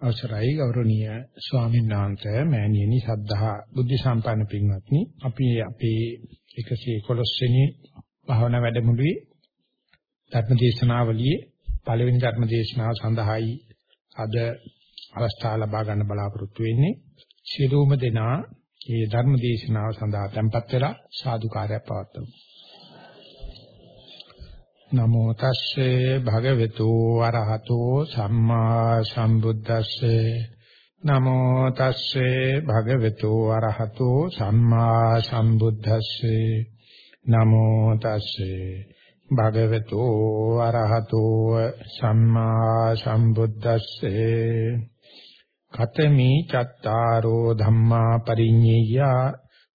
අවසරයි ගෞරවනීය ස්වාමීන් වහන්සේ මෑණියනි සද්ධා බුද්ධ සම්පන්න පින්වත්නි. අපි අපේ 111 වෙනි භාවනා වැඩමුළුවේ ධර්ම දේශනාවලියේ පළවෙනි ධර්ම දේශනාව සඳහායි අද අවස්ථාව ලබා ගන්න බලාපොරොත්තු වෙන්නේ. සියලුම දෙනා මේ ධර්ම දේශනාව සඳහා tempත් වෙලා සාදුකාරයක් පවත්වමු. නමෝ තස්සේ භගවතු වරහතෝ සම්මා සම්බුද්දස්සේ. නමෝ තස්සේ භගවතු වරහතෝ සම්මා සම්බුද්දස්සේ. නමෝ තස්සේ භගවතු වරහතෝ සම්මා සම්බුද්දස්සේ. කතමි චත්තාරෝ ධම්මා පරිඤ්ඤය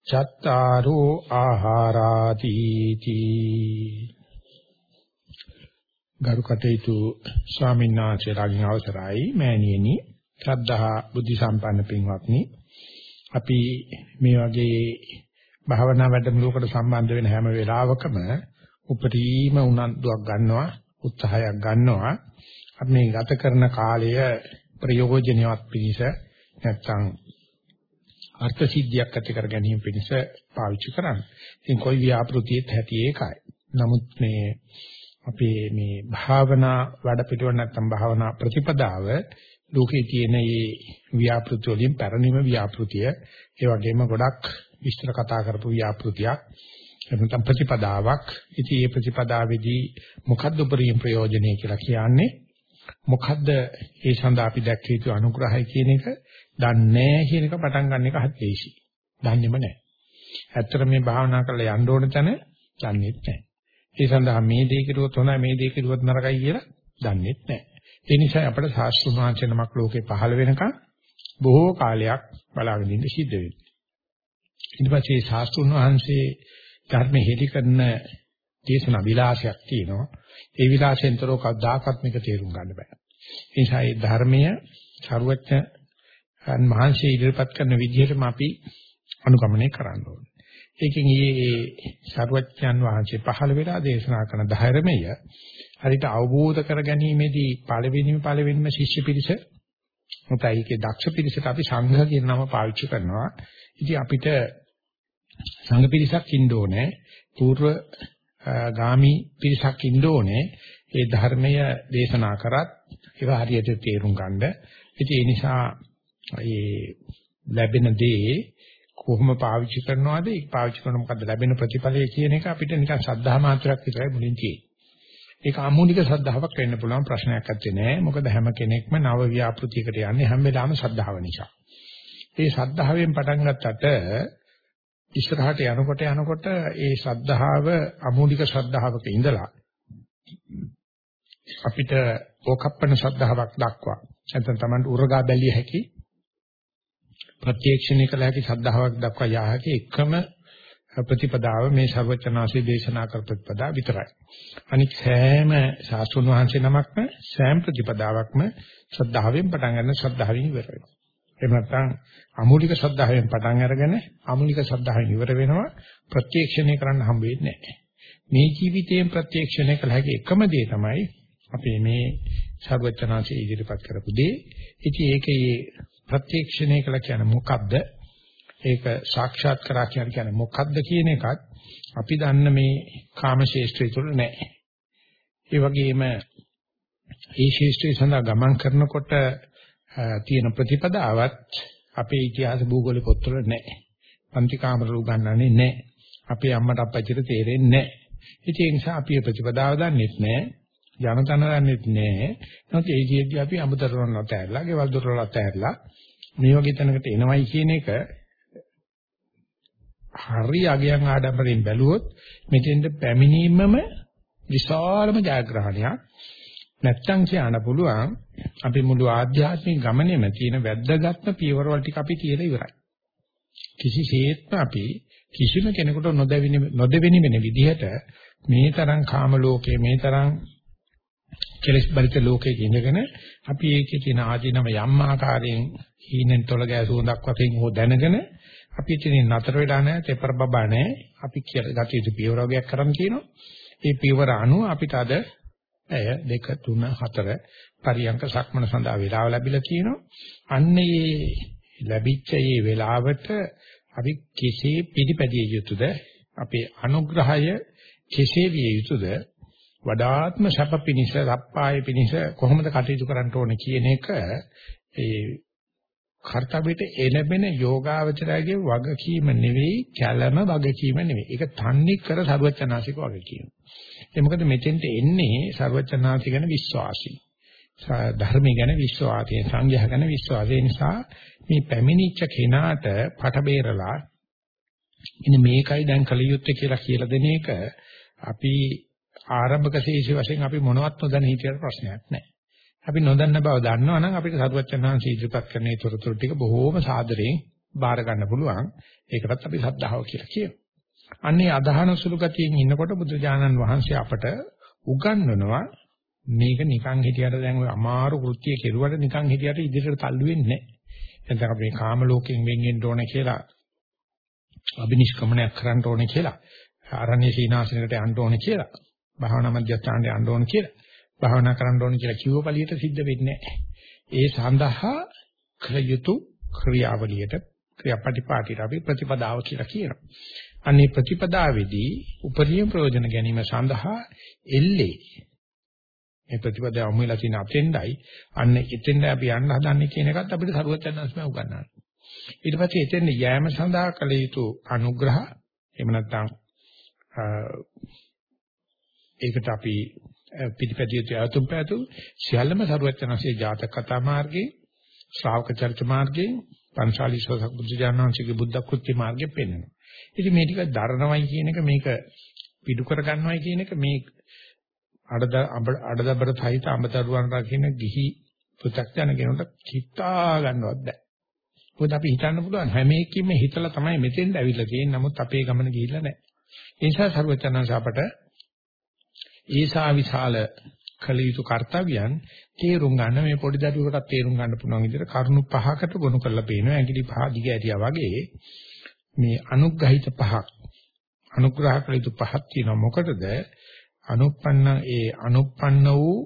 චත්තාරෝ ආහාරාති තී. ගරු කටයුතු ස්වාමීන් වහන්සේලාගෙන් අවසරයි මෑණියනි ශ්‍රද්ධා බුද්ධ සම්පන්න පින්වත්නි අපි මේ වගේ භාවනා වැඩමුළුවකට සම්බන්ධ වෙන හැම වෙලාවකම උපරිම උනන්දුවක් ගන්නවා උත්සාහයක් ගන්නවා අපි මේ ගත කරන කාලය ප්‍රයෝජනවත් පිණිස නැත්නම් අර්ථ සිද්ධියක් ඇති කර ගැනීම පිණිස පාවිච්චි කරන්න. ඉතින් કોઈ ව්‍යාපෘතියෙත් ඇති ඒකයි. නමුත් මේ අපේ මේ භාවනා වැඩ පිළිවෙල නැත්නම් භාවනා ප්‍රතිපදාව ලෝකේ තියෙන මේ ව්‍යාපෘති වලින් පැරණිම ව්‍යාපෘතිය ඒ වගේම ගොඩක් විස්තර කතා කරපු ව්‍යාපෘතියක් නැත්නම් ප්‍රතිපදාවක් ඉතින් මේ ප්‍රතිපදාවේදී මොකද්ද උපරිම ප්‍රයෝජනය කියලා කියන්නේ මොකද්ද ඒ සඳහා අපි දැක්ක යුතු අනුග්‍රහය කියන එක දන්නේ නැහැ කියන එක පටන් ගන්න එක හදිසි. දන්නේම නැහැ. ඇත්තට මේ භාවනා කරලා යන්න ඕන තැන දන්නේ නැහැ. ඒ සඳහා මේ දේ කෙරුවොත් හොඳයි මේ දේ කෙරුවොත් නරකයි කියලා දන්නේ නැහැ. ඒ නිසා අපිට ශාස්ත්‍රීය මාංශනමක් ලෝකේ පහළ වෙනකන් බොහෝ කාලයක් බලාගෙන ඉන්න සිද්ධ වෙනවා. ඊට පස්සේ ශාස්ත්‍රුන් වහන්සේ ධර්ම හෙලි කරන දේශනා විලාසයක් තියෙනවා. ඒ විලාසයෙන්තරව කවදාකවත් මේක තේරුම් ගන්න බෑ. ඒ නිසා මේ ධර්මය ਸਰුවච්ච මහන්සිය ඉදිරිපත් කරන විදිහටම අපි අනුගමනය කරන්න ඕනේ. ඒකෙන් ඊයේ සර්වඥන් වහන්සේ පහළ වෙලා දේශනා කරන ධර්මය හරියට අවබෝධ කර ගැනීමේදී පළවෙනිම පළවෙනිම ශිෂ්‍ය පිරිස නැත්නම් ඒකේ දක්ෂ පිරිසට අපි සංඝ කියන නම පාවිච්චි කරනවා. ඉතින් අපිට සංඝ පිරිසක් ඉන්න ඕනේ. పూర్ව ගාමි පිරිසක් ඉන්න ඕනේ. ඒ ධර්මය දේශනා කරත් ඒව හරියට තේරුම් ගන්න. ඉතින් ඒ නිසා ඒ ලැබෙන දේ කොහොම පාවිච්චි කරනවද ඒක පාවිච්චි කරන මොකද්ද ලැබෙන ප්‍රතිඵලය කියන එක අපිට නිකන් සද්ධා මාත්‍රයක් විතරයි මුලින් තියෙන්නේ. ඒක අමූලික සද්ධාාවක් වෙන්න පුළුවන් ප්‍රශ්නයක් නැත්තේ නෑ. මොකද හැම කෙනෙක්ම නව ව්‍යාපෘතියකට යන්නේ හැම වෙලාවෙම සද්ධාව නිසා. ඒ සද්ධාවෙන් පටන් ගත්තට ඉස්සරහට යනකොට යනකොට ඒ සද්ධාව අමූලික සද්ධාවක ඉඳලා අපිට ඕකප්පන සද්ධාාවක් දක්වා නැත්නම් Taman උරගා බැලිය හැකි ප්‍රත්‍යක්ෂණය කළ හැකි ශ්‍රද්ධාවක් දක්වා යා හැකි එකම ප්‍රතිපදාව මේ ਸਰවචනාසී දේශනා කර ප්‍රතිපදා විතරයි. අනික සෑම සාසුන් වහන්සේ නමක්ම සෑම ප්‍රතිපදාවක්ම ශ්‍රද්ධාවෙන් පටන් ගන්න ශ්‍රද්ධාවෙන් ඉවර වෙනවා. එහෙම නැත්නම් අමූලික ශ්‍රද්ධාවෙන් පටන් අරගෙන අමූලික ශ්‍රද්ධාවෙන් ඉවර වෙනවා ප්‍රත්‍යක්ෂණය කරන්න හම්බ වෙන්නේ නැහැ. මේ ජීවිතයෙන් ප්‍රත්‍යක්ෂණය කළ හැකි එකම දේ තමයි අපේ මේ ਸਰවචනාසී ඉදිරිපත් කරපු දේ. ඉතින් ඒකේ ප්‍රත්‍යක්ෂණය කළා කියන්නේ මොකද්ද? ඒක සාක්ෂාත් කරා කියන්නේ මොකද්ද කියන එකත් අපි දන්න මේ කාම ශේෂ්ත්‍රය තුළ නැහැ. ඒ වගේම මේ ශේෂ්ත්‍රය සඳහා ගමන් කරනකොට තියෙන ප්‍රතිපදාවත් අපේ ඉතිහාස භූගෝල පොත්වල නැහැ. පන්ති කාමර උගන්වන්නේ නැහැ. අපේ අම්මට අප්පච්චිට තේරෙන්නේ නැහැ. ඒ නිසා අපි ප්‍රතිපදාව දන්නෙත් නැහැ. ජනතන දන්නෙත් නැහැ. නැත්නම් ඒ කියද්දී අපි අමුතරවල් නැතහැරලා, ගෙවල් දොරවල් නැතහැරලා මේ වගේ තැනකට එනවයි කියන එක හරි අගයන් ආඩම්බරෙන් බැලුවොත් මෙතෙන්ද පැමිණීමම විශාලම ජයග්‍රහණයක් නැත්තම් කියන්න පුළුවන් අපි මුළු ආධ්‍යාත්මික ගමනේම තියෙන වැද්දගත්ම පියවරවල් ටික අපි කියලා ඉවරයි කිසිසේත්ම අපි කිසිම කෙනෙකුට නොදැවෙන නොදෙවෙනි වෙන විදිහට මේ තරම් කාම ලෝකයේ මේ තරම් කෙලස් බරිත ලෝකයේ ඉඳගෙන අපි ඒකේ තියෙන ආධිනව යම් ආකාරයෙන් හීනෙන් තොල ගෑසුවඳක් වශයෙන් හෝ දැනගෙන අපි ඉතින් නතර වෙලා නැහැ තෙපර බබා නැහැ අපි කියලා ගත යුතු පියවර වගේක් කරන් කියනවා ඒ පියවර අනුව අපිට අද ඇය 2 3 4 පරියංක සක්මන සඳහා වේලාව ලැබිලා තියෙනවා. අන්න ඒ ලැබිච්ච මේ වේලාවට අපි කෙසේ පිළිපැදිය යුතුද? අපේ අනුග්‍රහය කෙසේ විය යුතුද? වඩාත්ම සැප පිනිස, රප්පාය පිනිස කොහොමද කටයුතු කරන්න ඕනේ කියන එක ඒ කර්තව්‍යට එළබෙන යෝගාවචරයේ වගකීම නෙවෙයි, කැළම වගකීම නෙවෙයි. ඒක තන්නේ කර සර්වචනාසික වගකීම. ඒ මොකද මෙතෙන්ට එන්නේ සර්වචනාසි ගැන විශ්වාසී. ධර්මය ගැන විශ්වාසය, සංඝයා ගැන විශ්වාසය නිසා මේ පැමිණිච්ච කෙනාට පට බේරලා ඉතින් මේකයි දැන් කල යුත්තේ කියලා කියලා දෙන එක අපි ආරම්භක ශේෂි වශයෙන් අපි මොනවත් නොදැන හිටියට ප්‍රශ්නයක් නැහැ. අපි නොදන්න බව දන්නවනම් අපිට සරුවච්චන්හන්සේ ඉදිරිපත් කරන ඒ තොරතුරු ටික බොහෝම සාදරයෙන් බාර ගන්න පුළුවන්. ඒකටත් අපි සද්ධාව කියලා කියනවා. අන්නේ අදහන සුළු ගතියෙන් ඉන්නකොට බුදුජානන් වහන්සේ අපට උගන්වනවා මේක නිකන් හිටියට දැන් ඔය අමාරු කෘත්‍ය කෙරුවට නිකන් හිටියට ඉදිරියට තල්ලු වෙන්නේ නැහැ. එතන අපි කාම ලෝකයෙන් වෙන්ගෙන්න ඕනේ කියලා අබිනිෂ්ක්‍මණයක් කරන්න ඕනේ කියලා ආරණ්‍ය සීනාසනකට යන්න ඕනේ කියලා භාවනා මධ්‍යස්ථානට යන්න ඕනේ කියලා භාවනා කරන්න ඕනේ කියලා කිව්ව පළියට සිද්ධ වෙන්නේ ඒ සඳහා කළ යුතු ක්‍රියාවලියට ක්‍රියාපටිපාටිට අපි ප්‍රතිපදාව කියලා කියනවා. අනේ ප්‍රතිපදාවේදී උපරිම ප්‍රයෝජන ගැනීම සඳහා එල්ලේ මේ ප්‍රතිපදාව අමුලා තියෙන අතෙන්ඩයි අන්න එතෙන්ද අපි යන්න හදන්නේ කියන එකත් අපිට සරුවත් යනස්ම උගන්වනවා. ඊට පස්සේ එතෙන් යෑම සඳහා කළ යුතු අනුග්‍රහ එහෙම නැත්නම් ඒකට අපි පිටිපැදිය යතුම් පැතු සියල්ලම සරුවචනසේ ජාතක කතා මාර්ගයේ ශ්‍රාවක චර්ච මාර්ගයේ පංචාලිසෝසක් බුද්ධ ඥානංශිකේ බුද්ධ කෘත්‍ය මාර්ගයේ පෙන්වනවා. ඉතින් මේ ටික දරණවයි කියන එක මේක පිටු කර ගන්නවයි කියන එක මේ අඩද අඩදබර සහිත අඹදරුවන් රකින්න ගිහි පු탁ජන කෙනෙකුට හිතා ගන්නවත් බෑ. මොකද අපි හිතන්න පුළුවන් හැම එකකින්ම හිතලා තමයි මෙතෙන්ද ඇවිල්ලා තියෙන්නේ. නමුත් අපේ ගමන ගිහිල්ලා නැහැ. ඒ නිසා සර්වචනංශ අපට ඒසා විශාල කළ යුතු කාර්යයන් තේරුම් ගන්න මේ පොඩි දරුවෙකුට තේරුම් ගන්න පුළුවන් විදිහට කරුණු පහකට ගොනු කරලා පේනවා. ඇඟිලි පහ දිග ඇරියා වගේ මේ අනුග්‍රහිත පහක් අනුග්‍රහ කළ යුතු පහක් තියෙනවා. මොකටද? අනුප්පන්න ඒ අනුප්පන්න වූ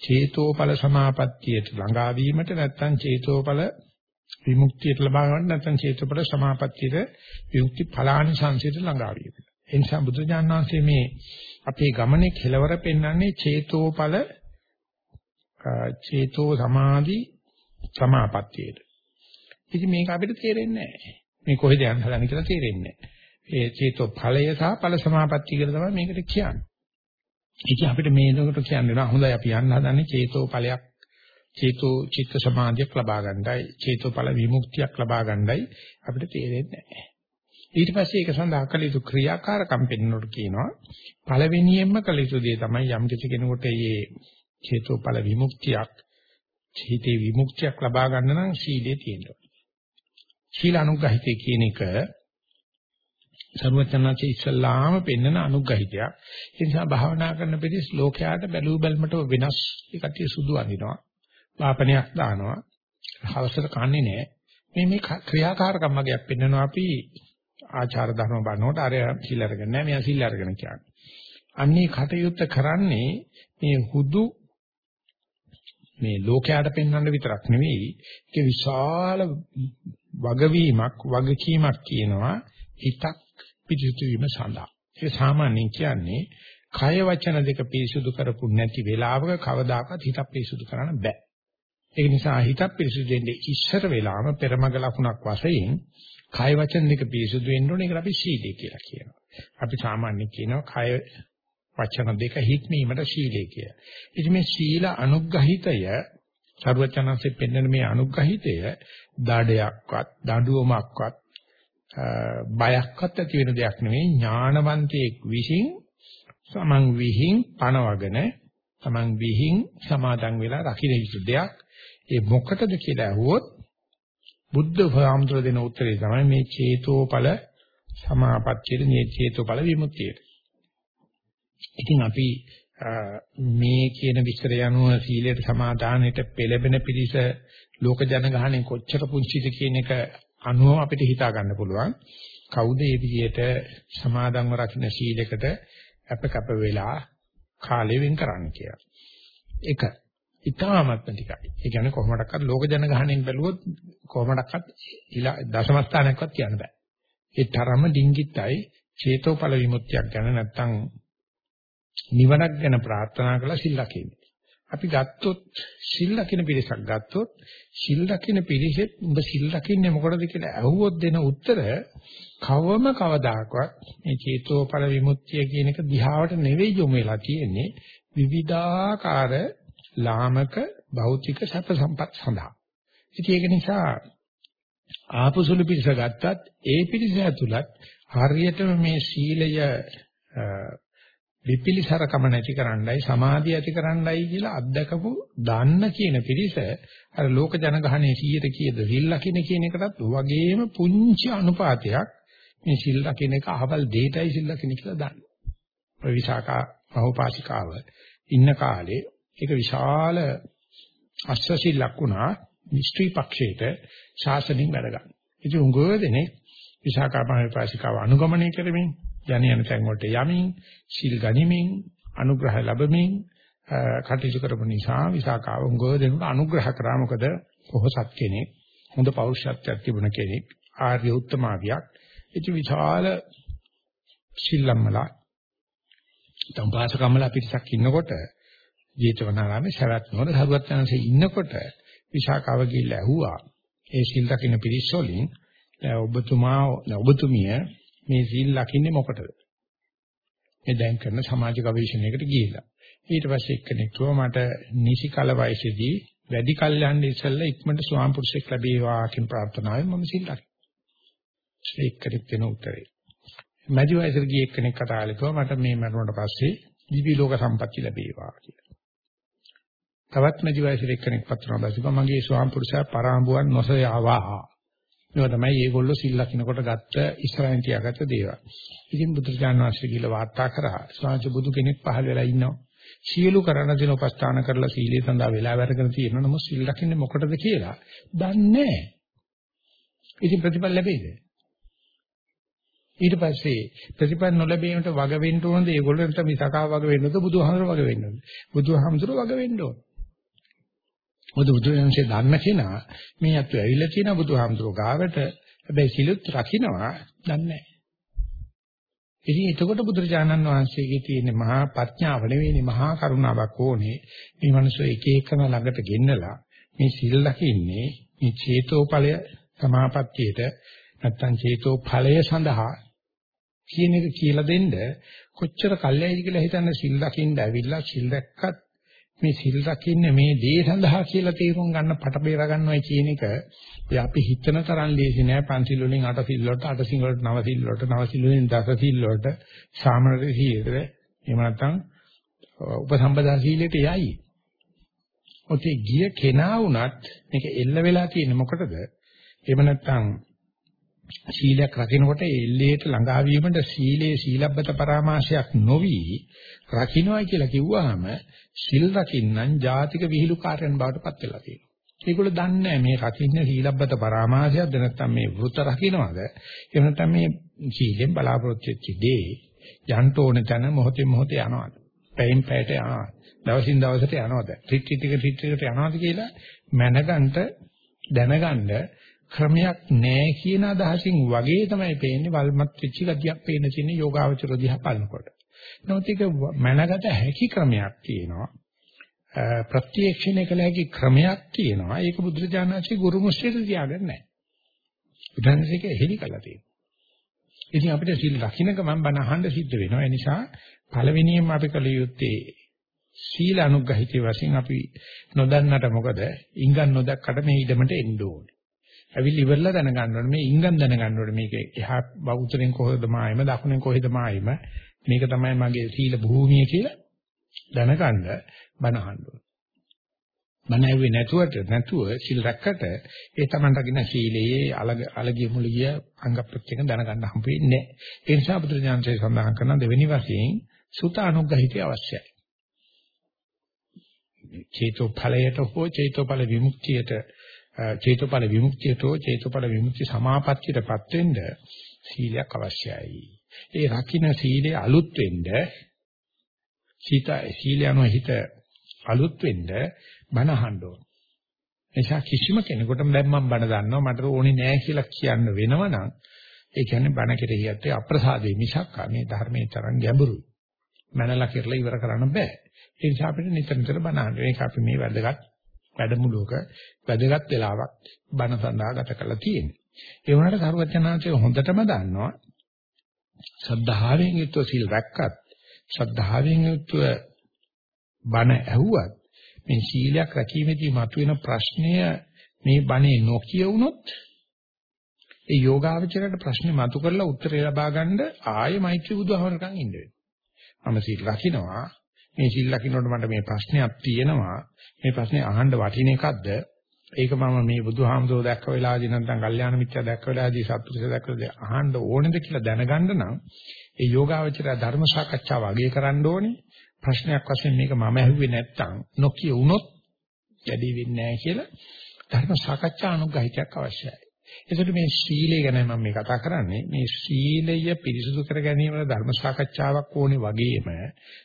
චේතෝපල සමාපත්තියට ළඟා වීමට නැත්නම් චේතෝපල විමුක්තියට ලබා ගන්න නැත්නම් චේතෝපල සමාපත්තියට විමුක්ති ඵලානි සංසිත ළඟා වීමට. ඒ නිසා බුදුජානනාංශයේ මේ අපේ ගමනේ කෙලවර පෙන්වන්නේ චේතෝපල චේතෝ සමාධි සමාපත්තියට. ඉතින් මේක අපිට තේරෙන්නේ නැහැ. මේ කොහෙද යන්න හදන්නේ කියලා තේරෙන්නේ නැහැ. ඒ චේතෝ ඵලය සහ ඵල සමාපත්තිය කියලා තමයි මේකට කියන්නේ. ඉතින් අපිට මේකට කියන්න වෙනවා හොඳයි අපි යන්න හදන්නේ චේතෝ ඵලයක් චේතෝ චිත්ත සමාධියක් ලබා ගන්නයි චේතෝ ඵල විමුක්තියක් ලබා ගන්නයි අපිට තේරෙන්නේ නැහැ. ඊට පස්සේ ඒක සඳහා කළ යුතු ක්‍රියාකාරකම් පෙන්වනකොට කියනවා පළවෙනියෙන්ම කළ යුතු දේ තමයි යම් කිසි කෙනෙකුට මේ චේතෝ ඵල විමුක්තියක් චේතේ විමුක්තියක් ලබා ගන්න නම් සීලය තියෙනවා. සීල අනුග්‍රහිතය කියන එක සර්වචනාචේ ඉස්සල්ලාම පෙන්වන අනුග්‍රහිතයක්. ඒ නිසා භාවනා කරන පිළිස් ලෝකයාට බැලූ බැලමට වෙනස් ඒකට සුදු අඳිනවා. වාපනයක් දානවා. හවසට කන්නේ නැහැ. මේ මේ ක්‍රියාකාරකම් වගේක් පෙන්වනවා අපි ආචාර ධර්ම බලනකොට අර සිල් අරගෙන නැහැ මෙයා සිල් අරගෙන කියන්නේ. අන්නේ කටයුත්ත කරන්නේ මේ හුදු මේ ලෝකයට පෙන්වන්න විතරක් නෙවෙයි ඒක විශාල වගවීමක් වගකීමක් කියනවා හිතක් පිරිසුදු වීම සඳහා. ඒක සාමාන්‍යයෙන් කියන්නේ කය වචන දෙක පිරිසුදු කරපු නැති වෙලාවක කවදාකවත් හිතක් පිරිසුදු කරන්න බෑ. ඒක නිසා හිතක් පිරිසුදු වෙන්නේ ඉස්සර වෙලාම පෙරමග ලකුණක් වශයෙන් කය වචන දෙක පිරිසුදු වෙන්න ඕනේ. ඒකට අපි සීලය කියලා කියනවා. අපි සාමාන්‍යයෙන් කියනවා කය වචන දෙක හික්මීමට සීලය කියලා. ඉතින් මේ සීල අනුග්‍රහිතය සරුවචනන්සේ පෙන්වන මේ අනුග්‍රහිතය දඩයක්වත් දඬුවමක්වත් බයක්වත් ඇති වෙන දෙයක් නෙවෙයි ඥානවන්තයෙක් විසින් සමන් විහිං පනවගෙන සමන් විහිං සමාදන් වෙලා රකින්න යුතු දෙයක් ඒ මොකටද කියලා අහුවොත් බුද්ධ භාමතුල දෙන උත්තරේ තමයි මේ චේතෝපල සමාපත්තියේ මේ චේතෝපල විමුක්තියට. ඉතින් අපි මේ කියන විස්තරය අනුව සීලයට සමාදානයට පෙළඹෙන පිළිස ලෝක ජනගහණය කොච්චර පුංචිද කියන එක අනුව අපිට හිතා ගන්න පුළුවන්. කවුද මේ විදියට සමාදන්ව රකින්න සීලයකට අපකප වෙලා කාලය වෙන් කරන්නේ කියලා. එක. ඉතාමත්ම ටිකයි. ඒ කියන්නේ කොහොමඩක්වත් ලෝක ජනගහණයෙන් බැලුවොත් කොහොමඩක්වත් දශම ස්ථානයක්වත් කියන්න බෑ. ඒ තරම ඩිංගිත්යි චේතෝපල විමුක්තියක් ගැන නැත්තම් නිවනක් ගැන ප්‍රාර්ථනා කළා සිල් ලකින්න. අපි ගත්තොත් සිල් ලකින පිරිසක් ගත්තොත් සිල් ලකින පිරිසෙත් උඹ සිල් ලකින්නේ මොකටද කියලා අහුවොත් දෙන උත්තර කවම කවදාකවත් මේ චේතෝපල විමුක්තිය කියන එක දිහාවට නෙවෙයි යොමු වෙලා තියෙන්නේ විවිධාකාර ලාමක භෞතික සැප සම්පත් සඳහා. ඉතින් ඒක නිසා ආපසුළු පිරිස ගත්තත් ඒ පිරිස ඇතුළත් හරියටම මේ සීලය විපිලිසරකම නැති කරන්නයි සමාධිය ඇති කරන්නයි කියලා අත්දකපු දාන්න කියන පිරිස අර ලෝක ජනගහනයේ 100ට කීයද සිල් ලකින කියන එකටත් වගේම පුංචි අනුපාතයක් මේ සිල් ලකින එක අහවල් දෙයටයි සිල් ලකින කියලා දාන්න. ඔය විසාකා මහෝපාසිකාව ඉන්න කාලේ ඒක විශාල අස්වැසිල්ලක් වුණා මිස්ත්‍රි පක්ෂයට ශාසනින් වැඩ ගන්න. ඉතින් උංගව දෙනේ විසාකා මහෝපාසිකාව අනුගමනය කරමින් යණ යන තැන් වලට යමින් සිල් ගනිමින් අනුග්‍රහ ලැබමින් කටයුතු කරපු නිසා විසාකාව උංගව දෙනුට අනුග්‍රහ කරා මොකද කොහොසත් කෙනෙක් හොඳ පෞරුෂත්වයක් තිබුණ කෙනෙක් ආර්ය උත්තමාවියක් ඉති විශාල සිල්ලම්මලා තම්පාසකම්මලා පිටසක් ඉන්නකොට ජේතවනාරාමේ සවැත් නෝන සරුවත් යනසේ ඉන්නකොට විශාකාව ගිහිල්ලා ඇහුවා ඒ සිල් දකින්න පිරිස් වලින් ඔබතුමා ඔබතුමිය මේ සීල් ලකින්නේ මොකටද? මේ දැන් කරන සමාජ ගවේෂණයකට ගිහිල්ලා. ඊට පස්සේ එක්කෙනෙක් කිව්වා මට නිසි කල වයසේදී වැඩි කල් යන්න ඉස්සෙල්ලා ඉක්මනට ස්වාම පුරුෂෙක් ලැබේවා කියන ප්‍රාර්ථනාවෙන් මම සීල් ලකිනවා. ඒක කෙරෙත් වෙන උත්තරේ. මැදි වයසට ගිය එක්කෙනෙක් කතා කළා මට මේ මරුණට පස්සේ දිවි ලෝක සම්පatti ලැබේවා කියලා. තවත් මැදි වයසට එක්කෙනෙක් පත්‍රන බැලුවා මගේ ස්වාම පුරුෂයා පරාඹුවන් නොසයාවා. මේවා තමයි මේගොල්ලෝ සිල් ලකිනකොට ගත්ත ඉස්සරහින් තියාගත්ත දේවල්. ඉතින් බුදුරජාණන් වහන්සේ කියලා වාර්තා කරා ස්වාමීන් බුදු කෙනෙක් පහළ වෙලා ඉන්නවා. සියලු කරන දින උපස්ථාන කරලා සීලය සඳහා වෙලා වැඩගෙන තියෙනවා. නමුත් සිල් ලකින්නේ මොකටද කියලා දන්නේ නැහැ. ඉතින් ප්‍රතිඵල ලැබෙයිද? ඊට පස්සේ ප්‍රතිඵල නොලැබීමට වග වෙන්න ඕනද? ඒගොල්ලන්ට මිසකාව වග වෙන්නද? බුදුහාමර වග වෙන්නද? බුදුහාමතුරු වග වෙන්න ඕන. මොකද බුදුරජාණන්සේ දන්න කෙනා මේ අතු ඇවිල්ලා තියෙන බුදුහාමුදුරුවෝ ගාවට හැබැයි සිලුත් රකින්නවා දන්නේ නැහැ. ඉතින් එතකොට බුදුරජාණන් වහන්සේගේ තියෙන මහා ප්‍රඥාව නෙවෙයි මහා කරුණාවක් ඕනේ. මේ මිනිස්සු එක එකම ළඟට ගෙන්නලා මේ සිල් ලකින්නේ මේ චේතෝපලය සමාපත්තියට නැත්තම් චේතෝඵලය සඳහා කියන එක කියලා දෙන්න කොච්චර කල්යයිද කියලා හිතන්න සිල් ලකින්න ඇවිල්ලා සිල් දැක්කත් මේ සිල් රකින්නේ මේ දේ සඳහා කියලා තේරුම් ගන්න පට බේර ගන්නවයි කියන එක අපි හිතන තරම් ලේසි නෑ පන්සිල් වලින් අට සිල් වලට අට සිල් වලට නව සිල් වලට නව සිල් වලින් දස සිල් වලට සාමනර සීලෙට එහෙම නැත්නම් උපසම්පදා සීලෙට යයි. ඔතේ ගිය කෙනා වුණත් මේක එල්ල වෙලා තියෙන්නේ මොකටද? එහෙම නැත්නම් සීලයක් රකින්නකොට එල්ලේට ළඟා වීමට සීලේ සීලබ්බත පරාමාශයක් නොවි රකින්නයි කියලා කිව්වහම සිල් රකින්නම් ජාතික විහිළුකාරයන් බවට පත් වෙලා තියෙනවා. ඒගොල්ලෝ දන්නේ මේ රකින්න සීලබ්බත පරාමාශයක්ද නැත්නම් මේ වෘත රකින්නවද? එහෙම නැත්නම් මේ සීලෙන් බලාපොරොත්තු වෙච්ච දේ යන්න ඕන තැන මොහොතේ මොහොතේ යනවාද? පැයෙන් පැයට යනවා. දවසින් දවසට යනවාද? රිට්‍රීට් එක රිට්‍රීට් එකට යනවාද කියලා මැනගන්න දැනගන්න ක්‍රමයක් නැහැ කියන අදහසින් වගේ තමයි පේන්නේ වල්මත් වෙච්ච ගතියක් පේන තියෙන යෝගාවචර දිහා බලනකොට. නමුත් ඒක මනගත හැකි ක්‍රමයක් තියෙනවා. ප්‍රත්‍යක්ෂණය කළ හැකි ක්‍රමයක් තියෙනවා. ඒක බුදුරජාණන්සේ ගුරු මුස්තියට තියාගන්නේ නැහැ. බුදුන්සේක හෙලි කළා තියෙනවා. ඉතින් අපිට සීල රකින්නක මම බණ අහන්න සිද්ධ වෙනවා. ඒ නිසා පළවෙනියෙන්ම අපි කළ යුත්තේ සීල අනුග්‍රහිතය වශයෙන් අපි නොදන්නට මොකද ඉංගන් නොදක්කට මේ ඉඩමට එන්න ඕනේ. ඇවිල්ලි ඉවරලා දැනගන්න ඕනේ මේ ඉංගන් දැනගන්න ඕනේ මේක එහා බෞද්ධෙන් කොහෙද මායිම දකුණෙන් කොහෙද මායිම මේක තමයි මගේ සීල භූමිය කියලා දැනගන්න බණ අහන්න ඕනේ. බණ ඇහුවේ නැතුවට නැතුව සීල් රැක්කට ඒ Taman රකින්න සීලයේ අලග අලගිය මුලිය අංග ප්‍රත්‍යයෙන් දැනගන්න හම්බ වෙන්නේ නැහැ. ඒ නිසා බුදුරජාණන්සේ සඳහන් කරන දෙවෙනි වශයෙන් සුත අනුග්‍රහිතය අවශ්‍යයි. චේතෝ ඵලයට හෝ චේතෝ ඵල විමුක්තියට චේතෝපල විමුක්තියතෝ චේතෝපල විමුක්ති සමාපත්තියටපත් වෙන්න සීලයක් අවශ්‍යයි. ඒ රකින්න සීලය අලුත් වෙන්න සීත සීලයන්ව හිත අලුත් වෙන්න බණ අහන්න ඕන. එනිසා කිසිම කෙනෙකුට දැන් මම බණ දන්නවා මට ඕනේ නෑ කියලා කියන්න වෙනවනම් ඒ කියන්නේ බණ කෙරෙහි ඇත්තේ අප්‍රසාදේ මිසක් මේ ධර්මයේ තරම් ගැඹුරුයි. මනලා කියලා ඉවර කරන්න බෑ. ඒ නිසා අපිට නිතර නිතර බණ අහන්න. ඒක අපි මේ වැදගත් වැඩමුළුවක වැදගත් වෙලාවක් බණ සඳහා ගත කරලා තියෙන්නේ. ඒ වුණාට සරුවචනාංශය හොඳටම දන්නවා ශ්‍රද්ධාවෙන් යුක්තව සිල් රැක්කත් ශ්‍රද්ධාවෙන් යුක්තව බණ ඇහුවත් මේ සීලයක් රැකීමේදී මතුවෙන ප්‍රශ්නය මේ බණේ නොකිය වුණොත් ඒ යෝගාවචරයට ප්‍රශ්නේ මතු කරලා උත්තරය ලබා ගන්න ආයෙ මෛත්‍රී බුදුහමරකම් ඉන්න වෙනවා. මම සීල් රකින්නවා. මේ සීල් රකින්නකොට මට මේ ප්‍රශ්නයක් තියෙනවා. මේ ප්‍රශ්නේ අහන්න වටින එකක්ද? ඒක මම මේ බුදුහාමුදුරුවෝ දැක්ක වෙලාවදී නැත්නම් කල්යාණ මිත්‍යා දැක්ක වෙලාවදී සත්පුරුෂ දැක්ක වෙලාවදී අහන්න ඕනේද කියලා දැනගන්න නම් ඒ යෝගාවචරය ධර්ම සාකච්ඡාව අගය කරන්න ඕනේ. ප්‍රශ්නයක් වශයෙන් මේක මම ඇහුවේ නැත්තම් නොකිය වුණොත් වැඩි වෙන්නේ නැහැ කියලා ධර්ම සාකච්ඡා අනුග්‍රහිතයක් අවශ්‍යයි. ඒකට මේ සීලය ගැන මම මේ කතා කරන්නේ මේ සීලය පිරිසුදු කර ගැනීම ධර්ම සාකච්ඡාවක් ඕනේ වගේම